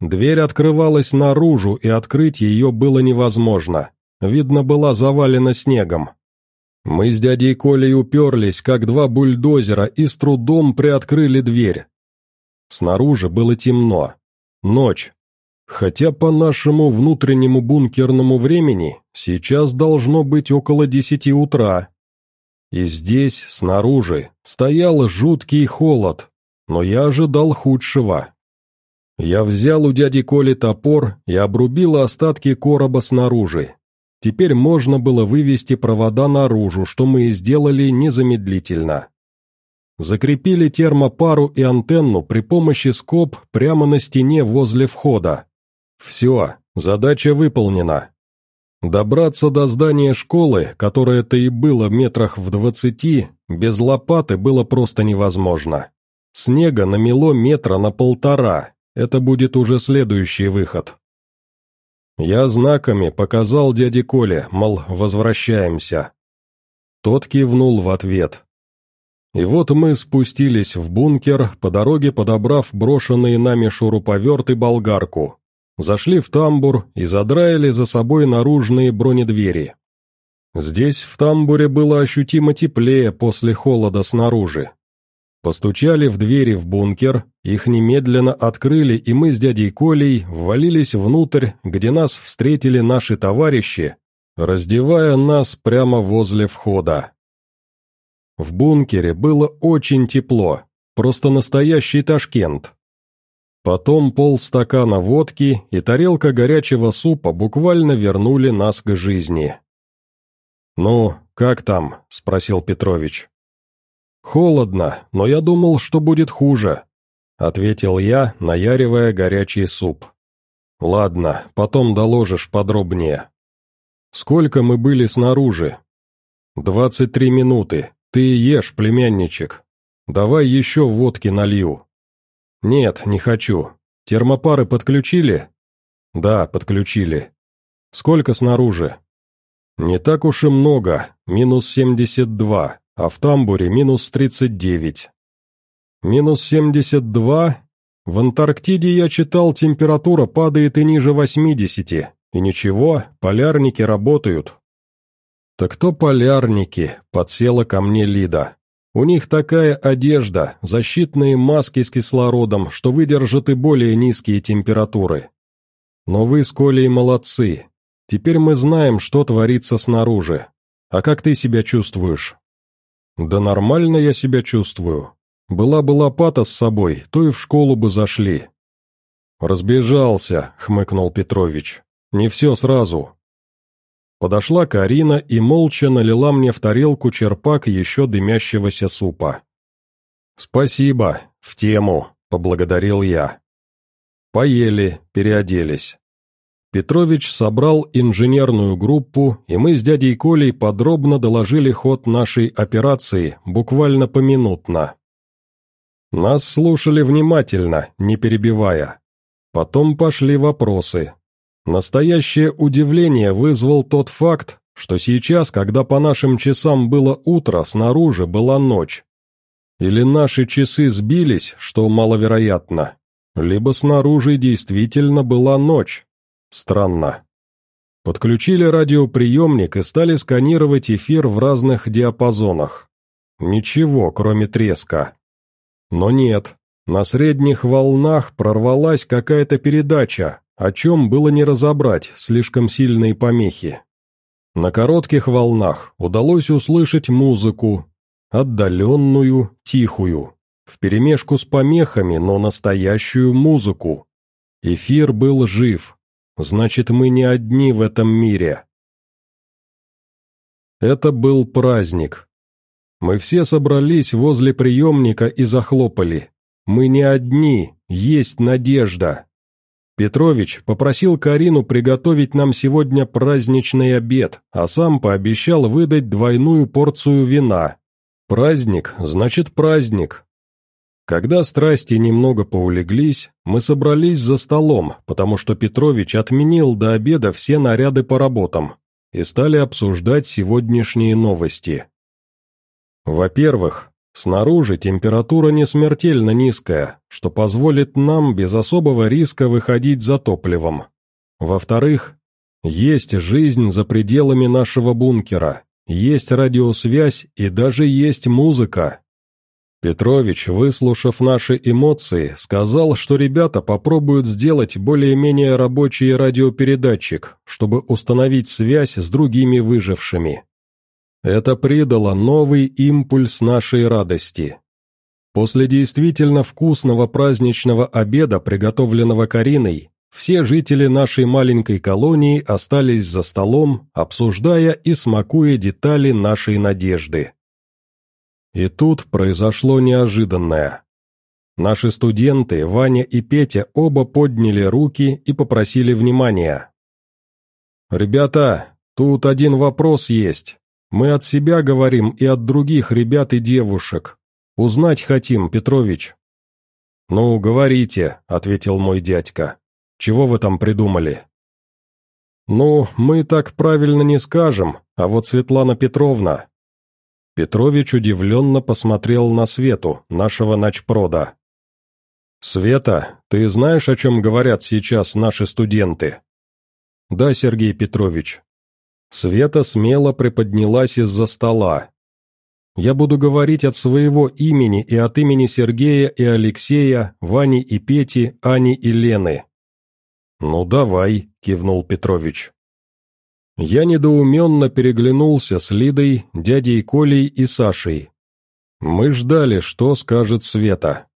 Дверь открывалась наружу, и открыть ее было невозможно. Видно, была завалена снегом. Мы с дядей Колей уперлись, как два бульдозера, и с трудом приоткрыли дверь. Снаружи было темно. Ночь. Хотя по нашему внутреннему бункерному времени сейчас должно быть около десяти утра. И здесь, снаружи, стоял жуткий холод, но я ожидал худшего. Я взял у дяди Коли топор и обрубил остатки короба снаружи. Теперь можно было вывести провода наружу, что мы и сделали незамедлительно. Закрепили термопару и антенну при помощи скоб прямо на стене возле входа. Все, задача выполнена. Добраться до здания школы, которое-то и было метрах в двадцати, без лопаты было просто невозможно. Снега намело метра на полтора, это будет уже следующий выход. Я знаками показал дяде Коле, мол, возвращаемся. Тот кивнул в ответ. И вот мы спустились в бункер, по дороге подобрав брошенные нами шуруповерт и болгарку. Зашли в тамбур и задраили за собой наружные бронедвери. Здесь в тамбуре было ощутимо теплее после холода снаружи. Постучали в двери в бункер, их немедленно открыли, и мы с дядей Колей ввалились внутрь, где нас встретили наши товарищи, раздевая нас прямо возле входа. В бункере было очень тепло, просто настоящий Ташкент. Потом полстакана водки и тарелка горячего супа буквально вернули нас к жизни. «Ну, как там?» — спросил Петрович. «Холодно, но я думал, что будет хуже», — ответил я, наяривая горячий суп. «Ладно, потом доложишь подробнее». «Сколько мы были снаружи?» «Двадцать три минуты. Ты ешь, племянничек. Давай еще водки налью». «Нет, не хочу. Термопары подключили?» «Да, подключили». «Сколько снаружи?» «Не так уж и много, минус семьдесят два а в тамбуре минус 39. Минус 72? В Антарктиде я читал, температура падает и ниже 80, и ничего, полярники работают. Так кто полярники, подсела ко мне Лида. У них такая одежда, защитные маски с кислородом, что выдержат и более низкие температуры. Но вы с Колей молодцы. Теперь мы знаем, что творится снаружи. А как ты себя чувствуешь? Да нормально я себя чувствую. Была бы лопата с собой, то и в школу бы зашли. Разбежался, хмыкнул Петрович. Не все сразу. Подошла Карина и молча налила мне в тарелку черпак еще дымящегося супа. «Спасибо, в тему», — поблагодарил я. Поели, переоделись. Петрович собрал инженерную группу, и мы с дядей Колей подробно доложили ход нашей операции, буквально поминутно. Нас слушали внимательно, не перебивая. Потом пошли вопросы. Настоящее удивление вызвал тот факт, что сейчас, когда по нашим часам было утро, снаружи была ночь. Или наши часы сбились, что маловероятно, либо снаружи действительно была ночь. Странно. Подключили радиоприемник и стали сканировать эфир в разных диапазонах. Ничего, кроме треска. Но нет, на средних волнах прорвалась какая-то передача, о чем было не разобрать, слишком сильные помехи. На коротких волнах удалось услышать музыку, отдаленную, тихую, вперемешку с помехами, но настоящую музыку. Эфир был жив, значит, мы не одни в этом мире. Это был праздник. Мы все собрались возле приемника и захлопали. Мы не одни, есть надежда. Петрович попросил Карину приготовить нам сегодня праздничный обед, а сам пообещал выдать двойную порцию вина. Праздник, значит праздник, когда страсти немного поулеглись, мы собрались за столом, потому что Петрович отменил до обеда все наряды по работам, и стали обсуждать сегодняшние новости. Во-первых, снаружи температура не смертельно низкая, что позволит нам без особого риска выходить за топливом. Во-вторых, есть жизнь за пределами нашего бункера, есть радиосвязь и даже есть музыка, Петрович, выслушав наши эмоции, сказал, что ребята попробуют сделать более-менее рабочий радиопередатчик, чтобы установить связь с другими выжившими. Это придало новый импульс нашей радости. После действительно вкусного праздничного обеда, приготовленного Кариной, все жители нашей маленькой колонии остались за столом, обсуждая и смакуя детали нашей надежды. И тут произошло неожиданное. Наши студенты, Ваня и Петя, оба подняли руки и попросили внимания. «Ребята, тут один вопрос есть. Мы от себя говорим и от других ребят и девушек. Узнать хотим, Петрович». «Ну, говорите», — ответил мой дядька. «Чего вы там придумали?» «Ну, мы так правильно не скажем, а вот Светлана Петровна, Петрович удивленно посмотрел на Свету, нашего начпрода. «Света, ты знаешь, о чем говорят сейчас наши студенты?» «Да, Сергей Петрович». Света смело приподнялась из-за стола. «Я буду говорить от своего имени и от имени Сергея и Алексея, Вани и Пети, Ани и Лены». «Ну давай», — кивнул Петрович. Я недоуменно переглянулся с Лидой, дядей Колей и Сашей. Мы ждали, что скажет Света.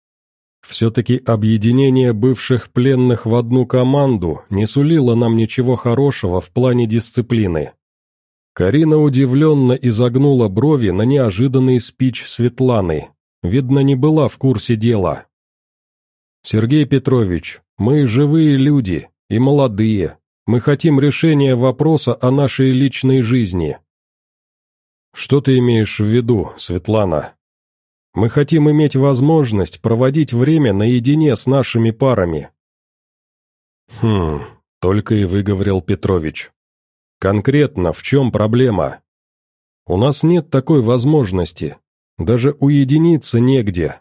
Все-таки объединение бывших пленных в одну команду не сулило нам ничего хорошего в плане дисциплины. Карина удивленно изогнула брови на неожиданный спич Светланы. Видно, не была в курсе дела. «Сергей Петрович, мы живые люди и молодые, мы хотим решения вопроса о нашей личной жизни». «Что ты имеешь в виду, Светлана?» «Мы хотим иметь возможность проводить время наедине с нашими парами». «Хм...» — только и выговорил Петрович. «Конкретно в чем проблема?» «У нас нет такой возможности. Даже уединиться негде».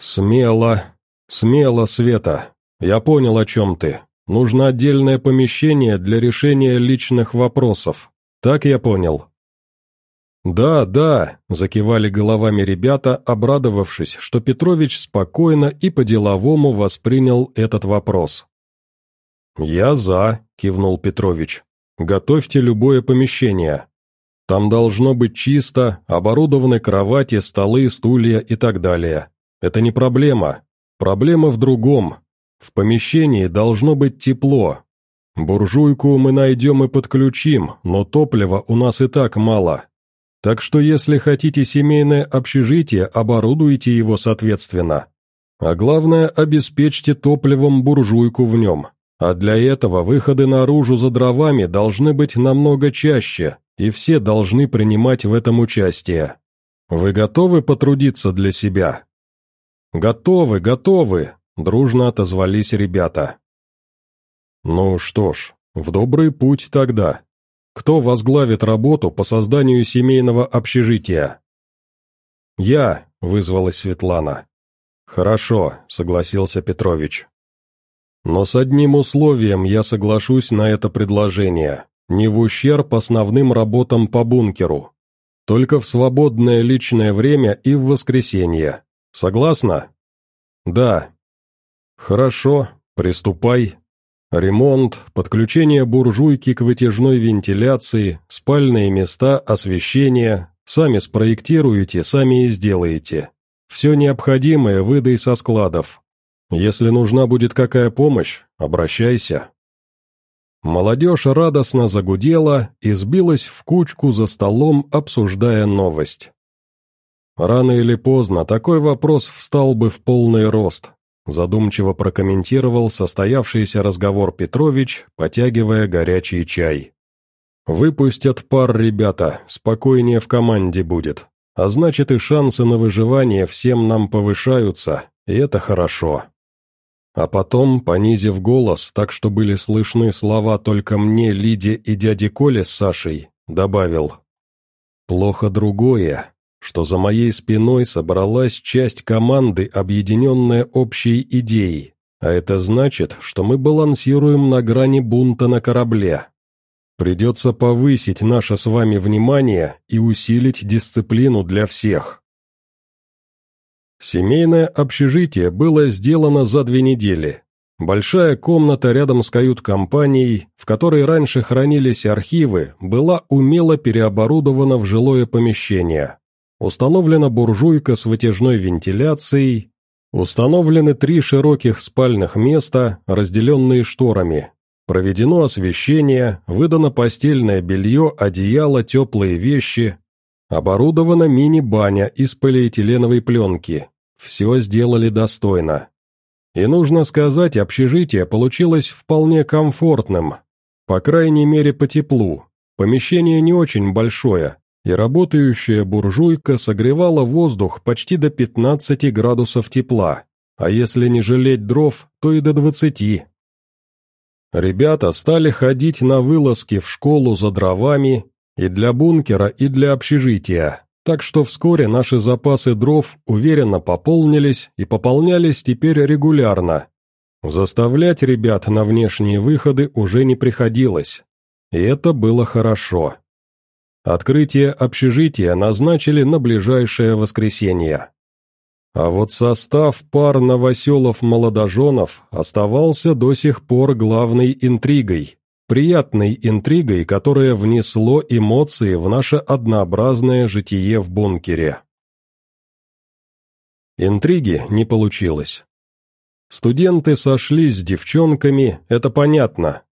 «Смело, смело, Света. Я понял, о чем ты. Нужно отдельное помещение для решения личных вопросов. Так я понял?» «Да, да», — закивали головами ребята, обрадовавшись, что Петрович спокойно и по-деловому воспринял этот вопрос. «Я за», — кивнул Петрович. «Готовьте любое помещение. Там должно быть чисто, оборудованы кровати, столы, стулья и так далее. Это не проблема. Проблема в другом. В помещении должно быть тепло. Буржуйку мы найдем и подключим, но топлива у нас и так мало. Так что если хотите семейное общежитие, оборудуйте его соответственно. А главное, обеспечьте топливом буржуйку в нем. А для этого выходы наружу за дровами должны быть намного чаще, и все должны принимать в этом участие. Вы готовы потрудиться для себя? Готовы, готовы, дружно отозвались ребята. Ну что ж, в добрый путь тогда. Кто возглавит работу по созданию семейного общежития? «Я», — вызвалась Светлана. «Хорошо», — согласился Петрович. «Но с одним условием я соглашусь на это предложение, не в ущерб основным работам по бункеру. Только в свободное личное время и в воскресенье. Согласна?» «Да». «Хорошо, приступай», Ремонт, подключение буржуйки к вытяжной вентиляции, спальные места, освещение. Сами спроектируете, сами и сделаете. Все необходимое выдай со складов. Если нужна будет какая помощь, обращайся. Молодежь радостно загудела и сбилась в кучку за столом, обсуждая новость. Рано или поздно такой вопрос встал бы в полный рост, Задумчиво прокомментировал состоявшийся разговор Петрович, потягивая горячий чай. «Выпустят пар ребята, спокойнее в команде будет. А значит и шансы на выживание всем нам повышаются, и это хорошо». А потом, понизив голос, так что были слышны слова только мне, Лиде и дяде Коле с Сашей, добавил. «Плохо другое что за моей спиной собралась часть команды, объединенная общей идеей, а это значит, что мы балансируем на грани бунта на корабле. Придется повысить наше с вами внимание и усилить дисциплину для всех. Семейное общежитие было сделано за две недели. Большая комната рядом с кают-компанией, в которой раньше хранились архивы, была умело переоборудована в жилое помещение. Установлена буржуйка с вытяжной вентиляцией, установлены три широких спальных места, разделенные шторами. Проведено освещение, выдано постельное белье, одеяло, теплые вещи. Оборудована мини-баня из полиэтиленовой пленки. Все сделали достойно. И нужно сказать, общежитие получилось вполне комфортным. По крайней мере по теплу. Помещение не очень большое, и работающая буржуйка согревала воздух почти до 15 градусов тепла, а если не жалеть дров, то и до 20. Ребята стали ходить на вылазки в школу за дровами и для бункера, и для общежития, так что вскоре наши запасы дров уверенно пополнились и пополнялись теперь регулярно. Заставлять ребят на внешние выходы уже не приходилось, и это было хорошо. Открытие общежития назначили на ближайшее воскресенье. А вот состав пар новоселов-молодоженов оставался до сих пор главной интригой, приятной интригой, которая внесло эмоции в наше однообразное житие в бункере. Интриги не получилось. Студенты сошлись с девчонками, это понятно.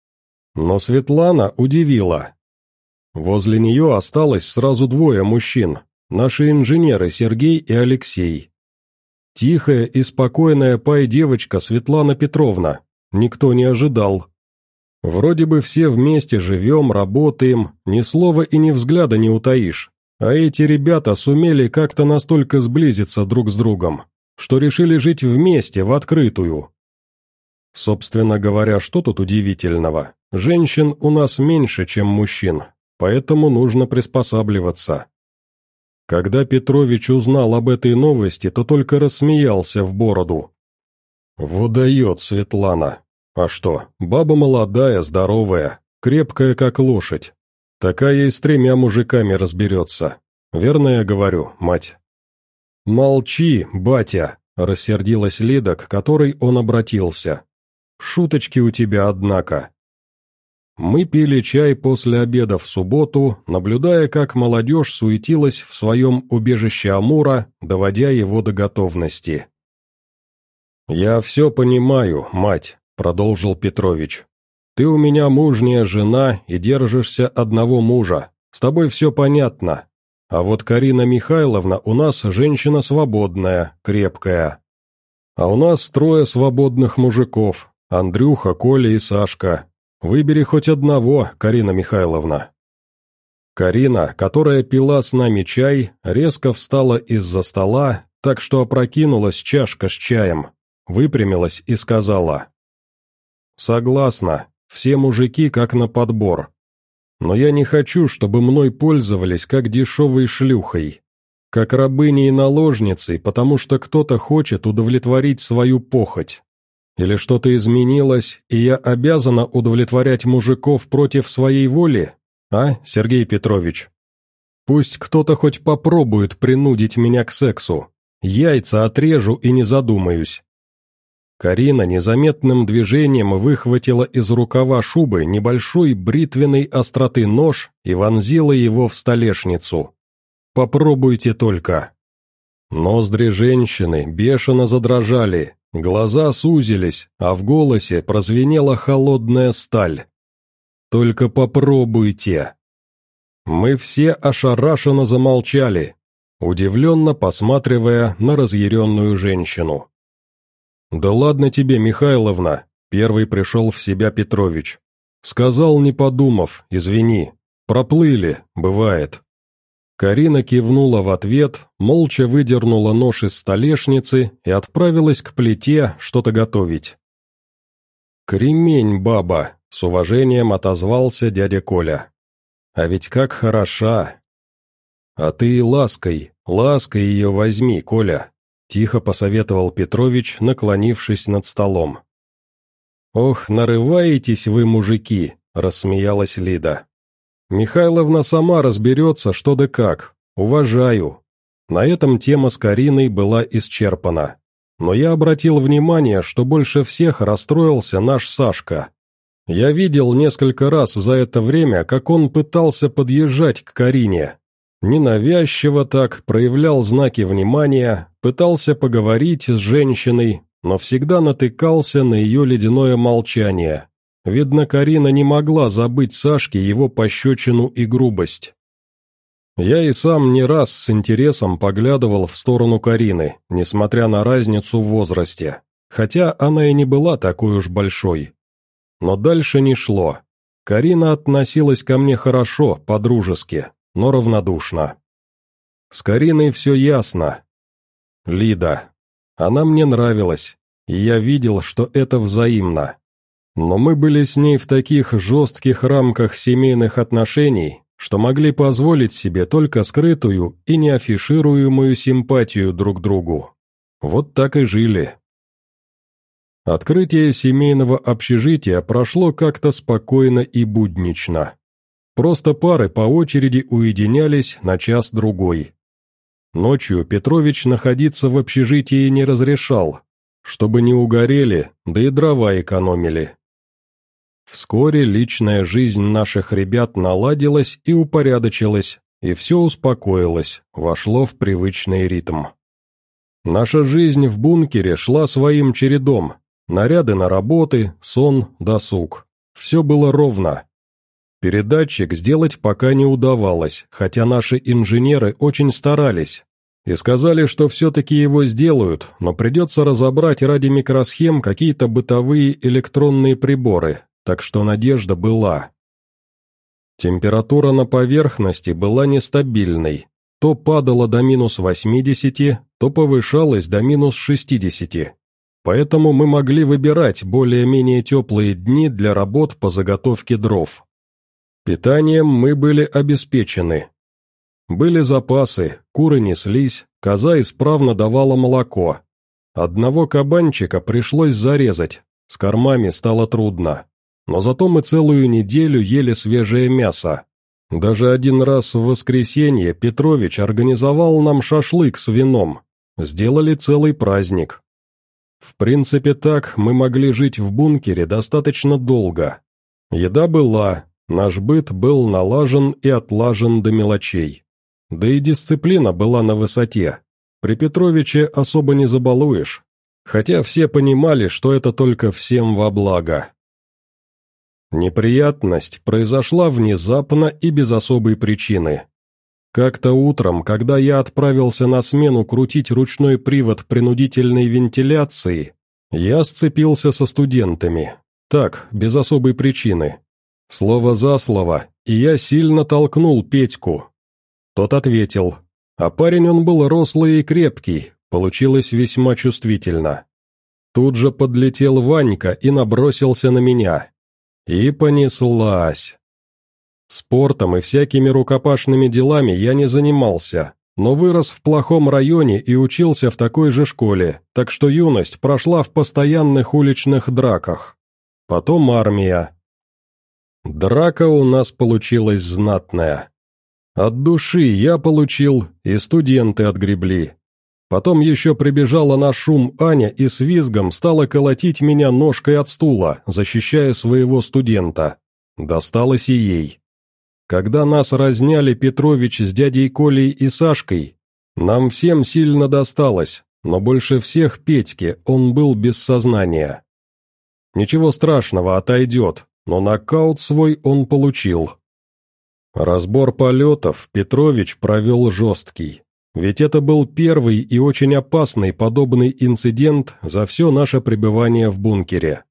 Но Светлана удивила. Возле нее осталось сразу двое мужчин, наши инженеры Сергей и Алексей. Тихая и спокойная пай-девочка Светлана Петровна, никто не ожидал. Вроде бы все вместе живем, работаем, ни слова и ни взгляда не утаишь, а эти ребята сумели как-то настолько сблизиться друг с другом, что решили жить вместе, в открытую. Собственно говоря, что тут удивительного? Женщин у нас меньше, чем мужчин, поэтому нужно приспосабливаться. Когда Петрович узнал об этой новости, то только рассмеялся в бороду. «Вот Светлана. А что, баба молодая, здоровая, крепкая, как лошадь. Такая и с тремя мужиками разберется. Верно я говорю, мать?» «Молчи, батя!» — рассердилась Лида, к которой он обратился. «Шуточки у тебя, однако». Мы пили чай после обеда в субботу, наблюдая, как молодежь суетилась в своем убежище Амура, доводя его до готовности. «Я все понимаю, мать», — продолжил Петрович. «Ты у меня мужняя жена и держишься одного мужа. С тобой все понятно. А вот Карина Михайловна у нас женщина свободная, крепкая. А у нас трое свободных мужиков, Андрюха, Коля и Сашка. Выбери хоть одного, Карина Михайловна». Карина, которая пила с нами чай, резко встала из-за стола, так что опрокинулась чашка с чаем, выпрямилась и сказала. «Согласна, все мужики как на подбор, но я не хочу, чтобы мной пользовались как дешевой шлюхой, как рабыней и наложницей, потому что кто-то хочет удовлетворить свою похоть. Или что-то изменилось, и я обязана удовлетворять мужиков против своей воли? А, Сергей Петрович? Пусть кто-то хоть попробует принудить меня к сексу. Яйца отрежу и не задумаюсь. Карина незаметным движением выхватила из рукава шубы небольшой бритвенной остроты нож и вонзила его в столешницу. «Попробуйте только». Ноздри женщины бешено задрожали, глаза сузились, а в голосе прозвенела холодная сталь. «Только попробуйте». Мы все ошарашенно замолчали, удивленно посматривая на разъяренную женщину. «Да ладно тебе, Михайловна!» — первый пришел в себя Петрович. «Сказал, не подумав, извини. Проплыли, бывает». Карина кивнула в ответ, молча выдернула нож из столешницы и отправилась к плите что-то готовить. «Кремень, баба!» — с уважением отозвался дядя Коля. «А ведь как хороша!» «А ты лаской, лаской ее возьми, Коля!» Тихо посоветовал Петрович, наклонившись над столом. «Ох, нарываетесь вы, мужики!» — рассмеялась Лида. «Михайловна сама разберется, что да как. Уважаю». На этом тема с Кариной была исчерпана. Но я обратил внимание, что больше всех расстроился наш Сашка. Я видел несколько раз за это время, как он пытался подъезжать к Карине, Ненавязчиво так проявлял знаки внимания, пытался поговорить с женщиной, но всегда натыкался на ее ледяное молчание. Видно, Карина не могла забыть Сашке его пощечину и грубость. Я и сам не раз с интересом поглядывал в сторону Карины, несмотря на разницу в возрасте, хотя она и не была такой уж большой. Но дальше не шло. Карина относилась ко мне хорошо, по-дружески, но равнодушно. С Кариной все ясно. Лида. Она мне нравилась, и я видел, что это взаимно. Но мы были с ней в таких жестких рамках семейных отношений, что могли позволить себе только скрытую и неафишируемую симпатию друг другу. Вот так и жили. Открытие семейного общежития прошло как-то спокойно и буднично. Просто пары по очереди уединялись на час-другой. Ночью Петрович находиться в общежитии не разрешал, чтобы не угорели, да и дрова экономили. Вскоре личная жизнь наших ребят наладилась и упорядочилась, и все успокоилось, вошло в привычный ритм. Наша жизнь в бункере шла своим чередом, наряды на работы, сон, досуг. Все было ровно. Передатчик сделать пока не удавалось, хотя наши инженеры очень старались. И сказали, что все-таки его сделают, но придется разобрать ради микросхем какие-то бытовые электронные приборы, так что надежда была. Температура на поверхности была нестабильной, то падала до минус 80, то повышалась до минус 60. Поэтому мы могли выбирать более-менее теплые дни для работ по заготовке дров. Питанием мы были обеспечены. Были запасы, куры неслись, коза исправно давала молоко. Одного кабанчика пришлось зарезать, с кормами стало трудно. Но зато мы целую неделю ели свежее мясо. Даже один раз в воскресенье Петрович организовал нам шашлык с вином. Сделали целый праздник. В принципе, так мы могли жить в бункере достаточно долго. Еда была, наш быт был налажен и отлажен до мелочей. Да и дисциплина была на высоте. При Петровиче особо не забалуешь. Хотя все понимали, что это только всем во благо. Неприятность произошла внезапно и без особой причины. Как-то утром, когда я отправился на смену крутить ручной привод принудительной вентиляции, я сцепился со студентами. Так, без особой причины. Слово за слово, и я сильно толкнул Петьку. Тот ответил. А парень он был рослый и крепкий, получилось весьма чувствительно. Тут же подлетел Ванька и набросился на меня. И понеслась. Спортом и всякими рукопашными делами я не занимался, но вырос в плохом районе и учился в такой же школе, так что юность прошла в постоянных уличных драках. Потом армия. Драка у нас получилась знатная. От души я получил, и студенты отгребли. Потом еще прибежала на шум Аня и с визгом стала колотить меня ножкой от стула, защищая своего студента. Досталось и ей. Когда нас разняли Петрович с дядей Колей и Сашкой, нам всем сильно досталось, но больше всех Петьке, он был без сознания. Ничего страшного, отойдет, но нокаут свой он получил. Разбор полетов Петрович провел жесткий. Ведь это был первый и очень опасный подобный инцидент за все наше пребывание в бункере.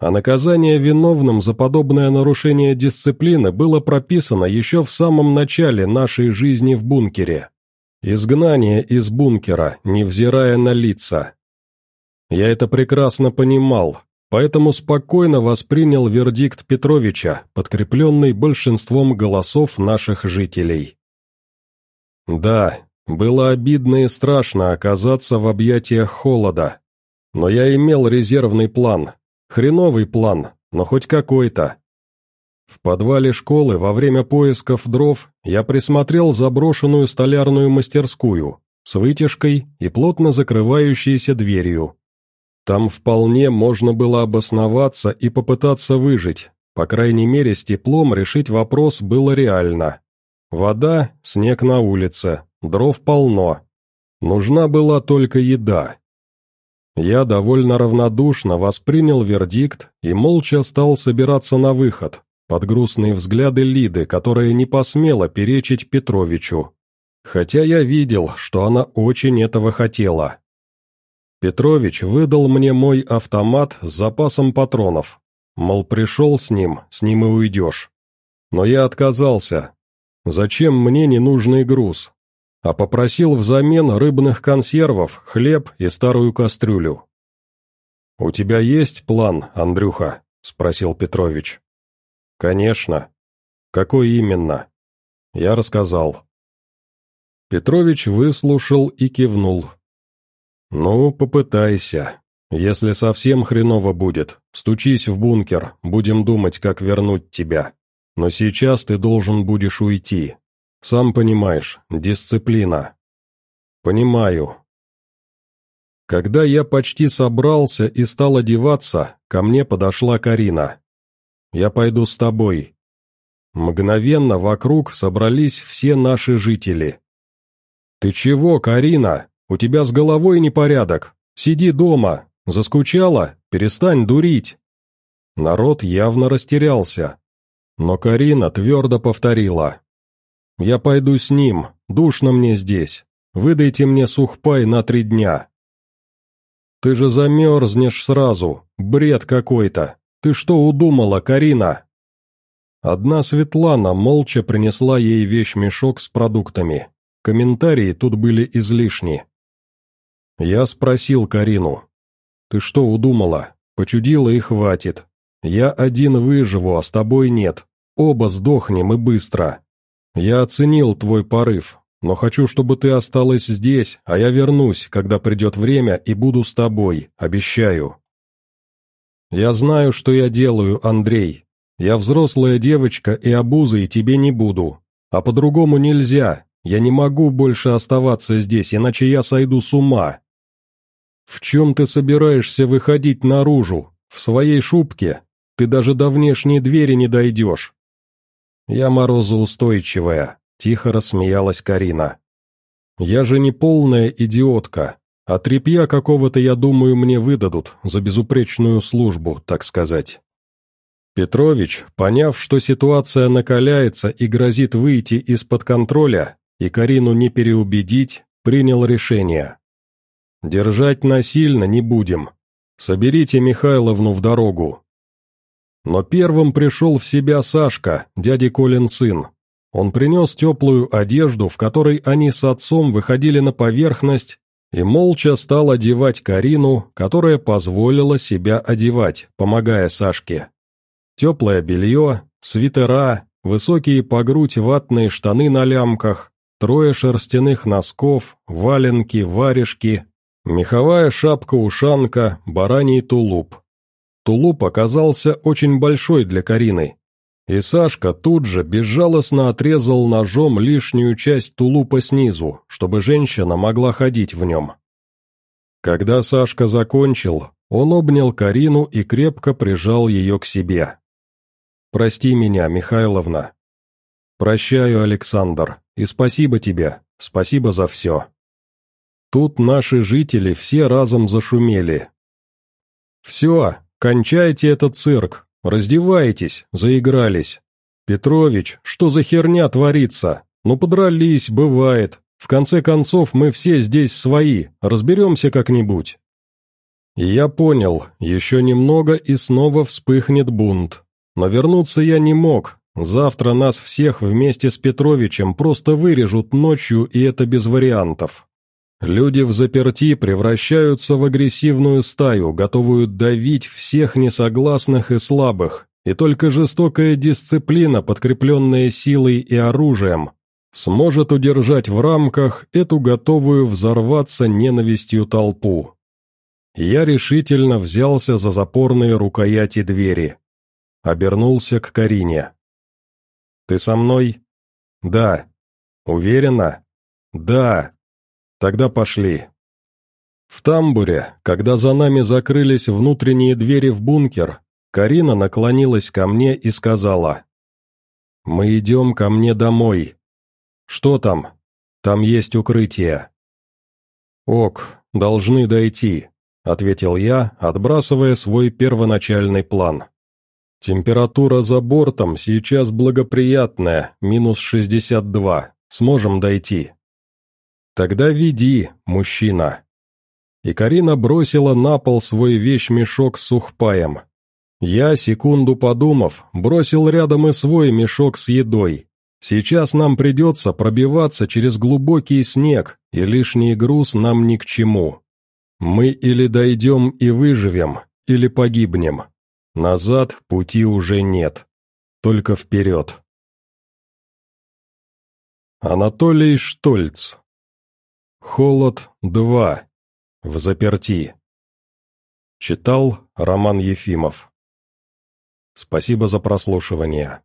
А наказание виновным за подобное нарушение дисциплины было прописано еще в самом начале нашей жизни в бункере. Изгнание из бункера, невзирая на лица. Я это прекрасно понимал, поэтому спокойно воспринял вердикт Петровича, подкрепленный большинством голосов наших жителей. Да, было обидно и страшно оказаться в объятиях холода. Но я имел резервный план. Хреновый план, но хоть какой-то. В подвале школы во время поисков дров я присмотрел заброшенную столярную мастерскую с вытяжкой и плотно закрывающейся дверью. Там вполне можно было обосноваться и попытаться выжить, по крайней мере с теплом решить вопрос было реально. Вода, снег на улице, дров полно. Нужна была только еда. Я довольно равнодушно воспринял вердикт и молча стал собираться на выход, под грустные взгляды Лиды, которая не посмела перечить Петровичу. Хотя я видел, что она очень этого хотела. Петрович выдал мне мой автомат с запасом патронов. Мол, пришел с ним, с ним и уйдешь. Но я отказался. Зачем мне ненужный груз? А попросил взамен рыбных консервов, хлеб и старую кастрюлю. «У тебя есть план, Андрюха?» — спросил Петрович. «Конечно. Какой именно?» Я рассказал. Петрович выслушал и кивнул. «Ну, попытайся. Если совсем хреново будет, стучись в бункер, будем думать, как вернуть тебя. Но сейчас ты должен будешь уйти, сам понимаешь, дисциплина. Понимаю. Когда я почти собрался и стал одеваться, ко мне подошла Карина. Я пойду с тобой. Мгновенно вокруг собрались все наши жители. «Ты чего, Карина? У тебя с головой непорядок. Сиди дома. Заскучала? Перестань дурить». Народ явно растерялся. Но Карина твердо повторила. «Я пойду с ним, душно мне здесь. Выдайте мне сухпай на три дня». «Ты же замерзнешь сразу, бред какой-то. Ты что удумала, Карина?» Одна Светлана молча принесла ей вещмешок с продуктами. Комментарии тут были излишни. Я спросил Карину. «Ты что удумала? Почудила и хватит. Я один выживу, а с тобой нет. Оба сдохнем и быстро. «Я оценил твой порыв, но хочу, чтобы ты осталась здесь, а я вернусь, когда придет время, и буду с тобой, обещаю». «Я знаю, что я делаю, Андрей. Я взрослая девочка и обузой тебе не буду. А по-другому нельзя, я не могу больше оставаться здесь, иначе я сойду с ума. В чем ты собираешься выходить наружу? В своей шубке? Ты даже до внешней двери не дойдешь. Я морозоустойчивая, тихо рассмеялась Карина. Я же не полная идиотка, а тряпья какого-то, я думаю, мне выдадут за безупречную службу, так сказать. Петрович, поняв, что ситуация накаляется и грозит выйти из-под контроля, и Карину не переубедить, принял решение. «Держать насильно не будем. Соберите Михайловну в дорогу». Но первым пришел в себя Сашка, дядя Колин сын. Он принес теплую одежду, в которой они с отцом выходили на поверхность и молча стал одевать Карину, которая позволила себя одевать, помогая Сашке. Теплое белье, свитера, высокие по грудь ватные штаны на лямках, трое шерстяных носков, валенки, варежки, меховая шапка-ушанка, бараний тулуп. Тулуп оказался очень большой для Карины, и Сашка тут же безжалостно отрезал ножом лишнюю часть тулупа снизу, чтобы женщина могла ходить в нем. Когда Сашка закончил, он обнял Карину и крепко прижал ее к себе. «Прости меня, Михайловна». «Прощаю, Александр, и спасибо тебе, спасибо за все». Тут наши жители все разом зашумели. «Все, кончайте этот цирк, Раздевайтесь, заигрались. Петрович, что за херня творится? Ну подрались, бывает. В конце концов, мы все здесь свои, разберемся как-нибудь. я понял, еще немного и снова вспыхнет бунт. Но вернуться я не мог, завтра нас всех вместе с Петровичем просто вырежут ночью, и это без вариантов. Люди в заперти превращаются в агрессивную стаю, готовую давить всех несогласных и слабых, и только жестокая дисциплина, подкрепленная силой и оружием, сможет удержать в рамках эту готовую взорваться ненавистью толпу. Я решительно взялся за запорные рукояти двери. Обернулся к Карине. «Ты со мной?» «Да». «Уверена?» «Да». Тогда пошли. В тамбуре, когда за нами закрылись внутренние двери в бункер, Карина наклонилась ко мне и сказала. «Мы идем ко мне домой. Что там? Там есть укрытие». «Ок, должны дойти», — ответил я, отбрасывая свой первоначальный план. «Температура за бортом сейчас благоприятная, минус шестьдесят два. Сможем дойти». «Тогда веди, мужчина». И Карина бросила на пол свой вещмешок с сухпаем. Я, секунду подумав, бросил рядом и свой мешок с едой. Сейчас нам придется пробиваться через глубокий снег, и лишний груз нам ни к чему. Мы или дойдем и выживем, или погибнем. Назад пути уже нет. Только вперед. Анатолий Штольц Холод 2. В заперти. Читал Роман Ефимов. Спасибо за прослушивание.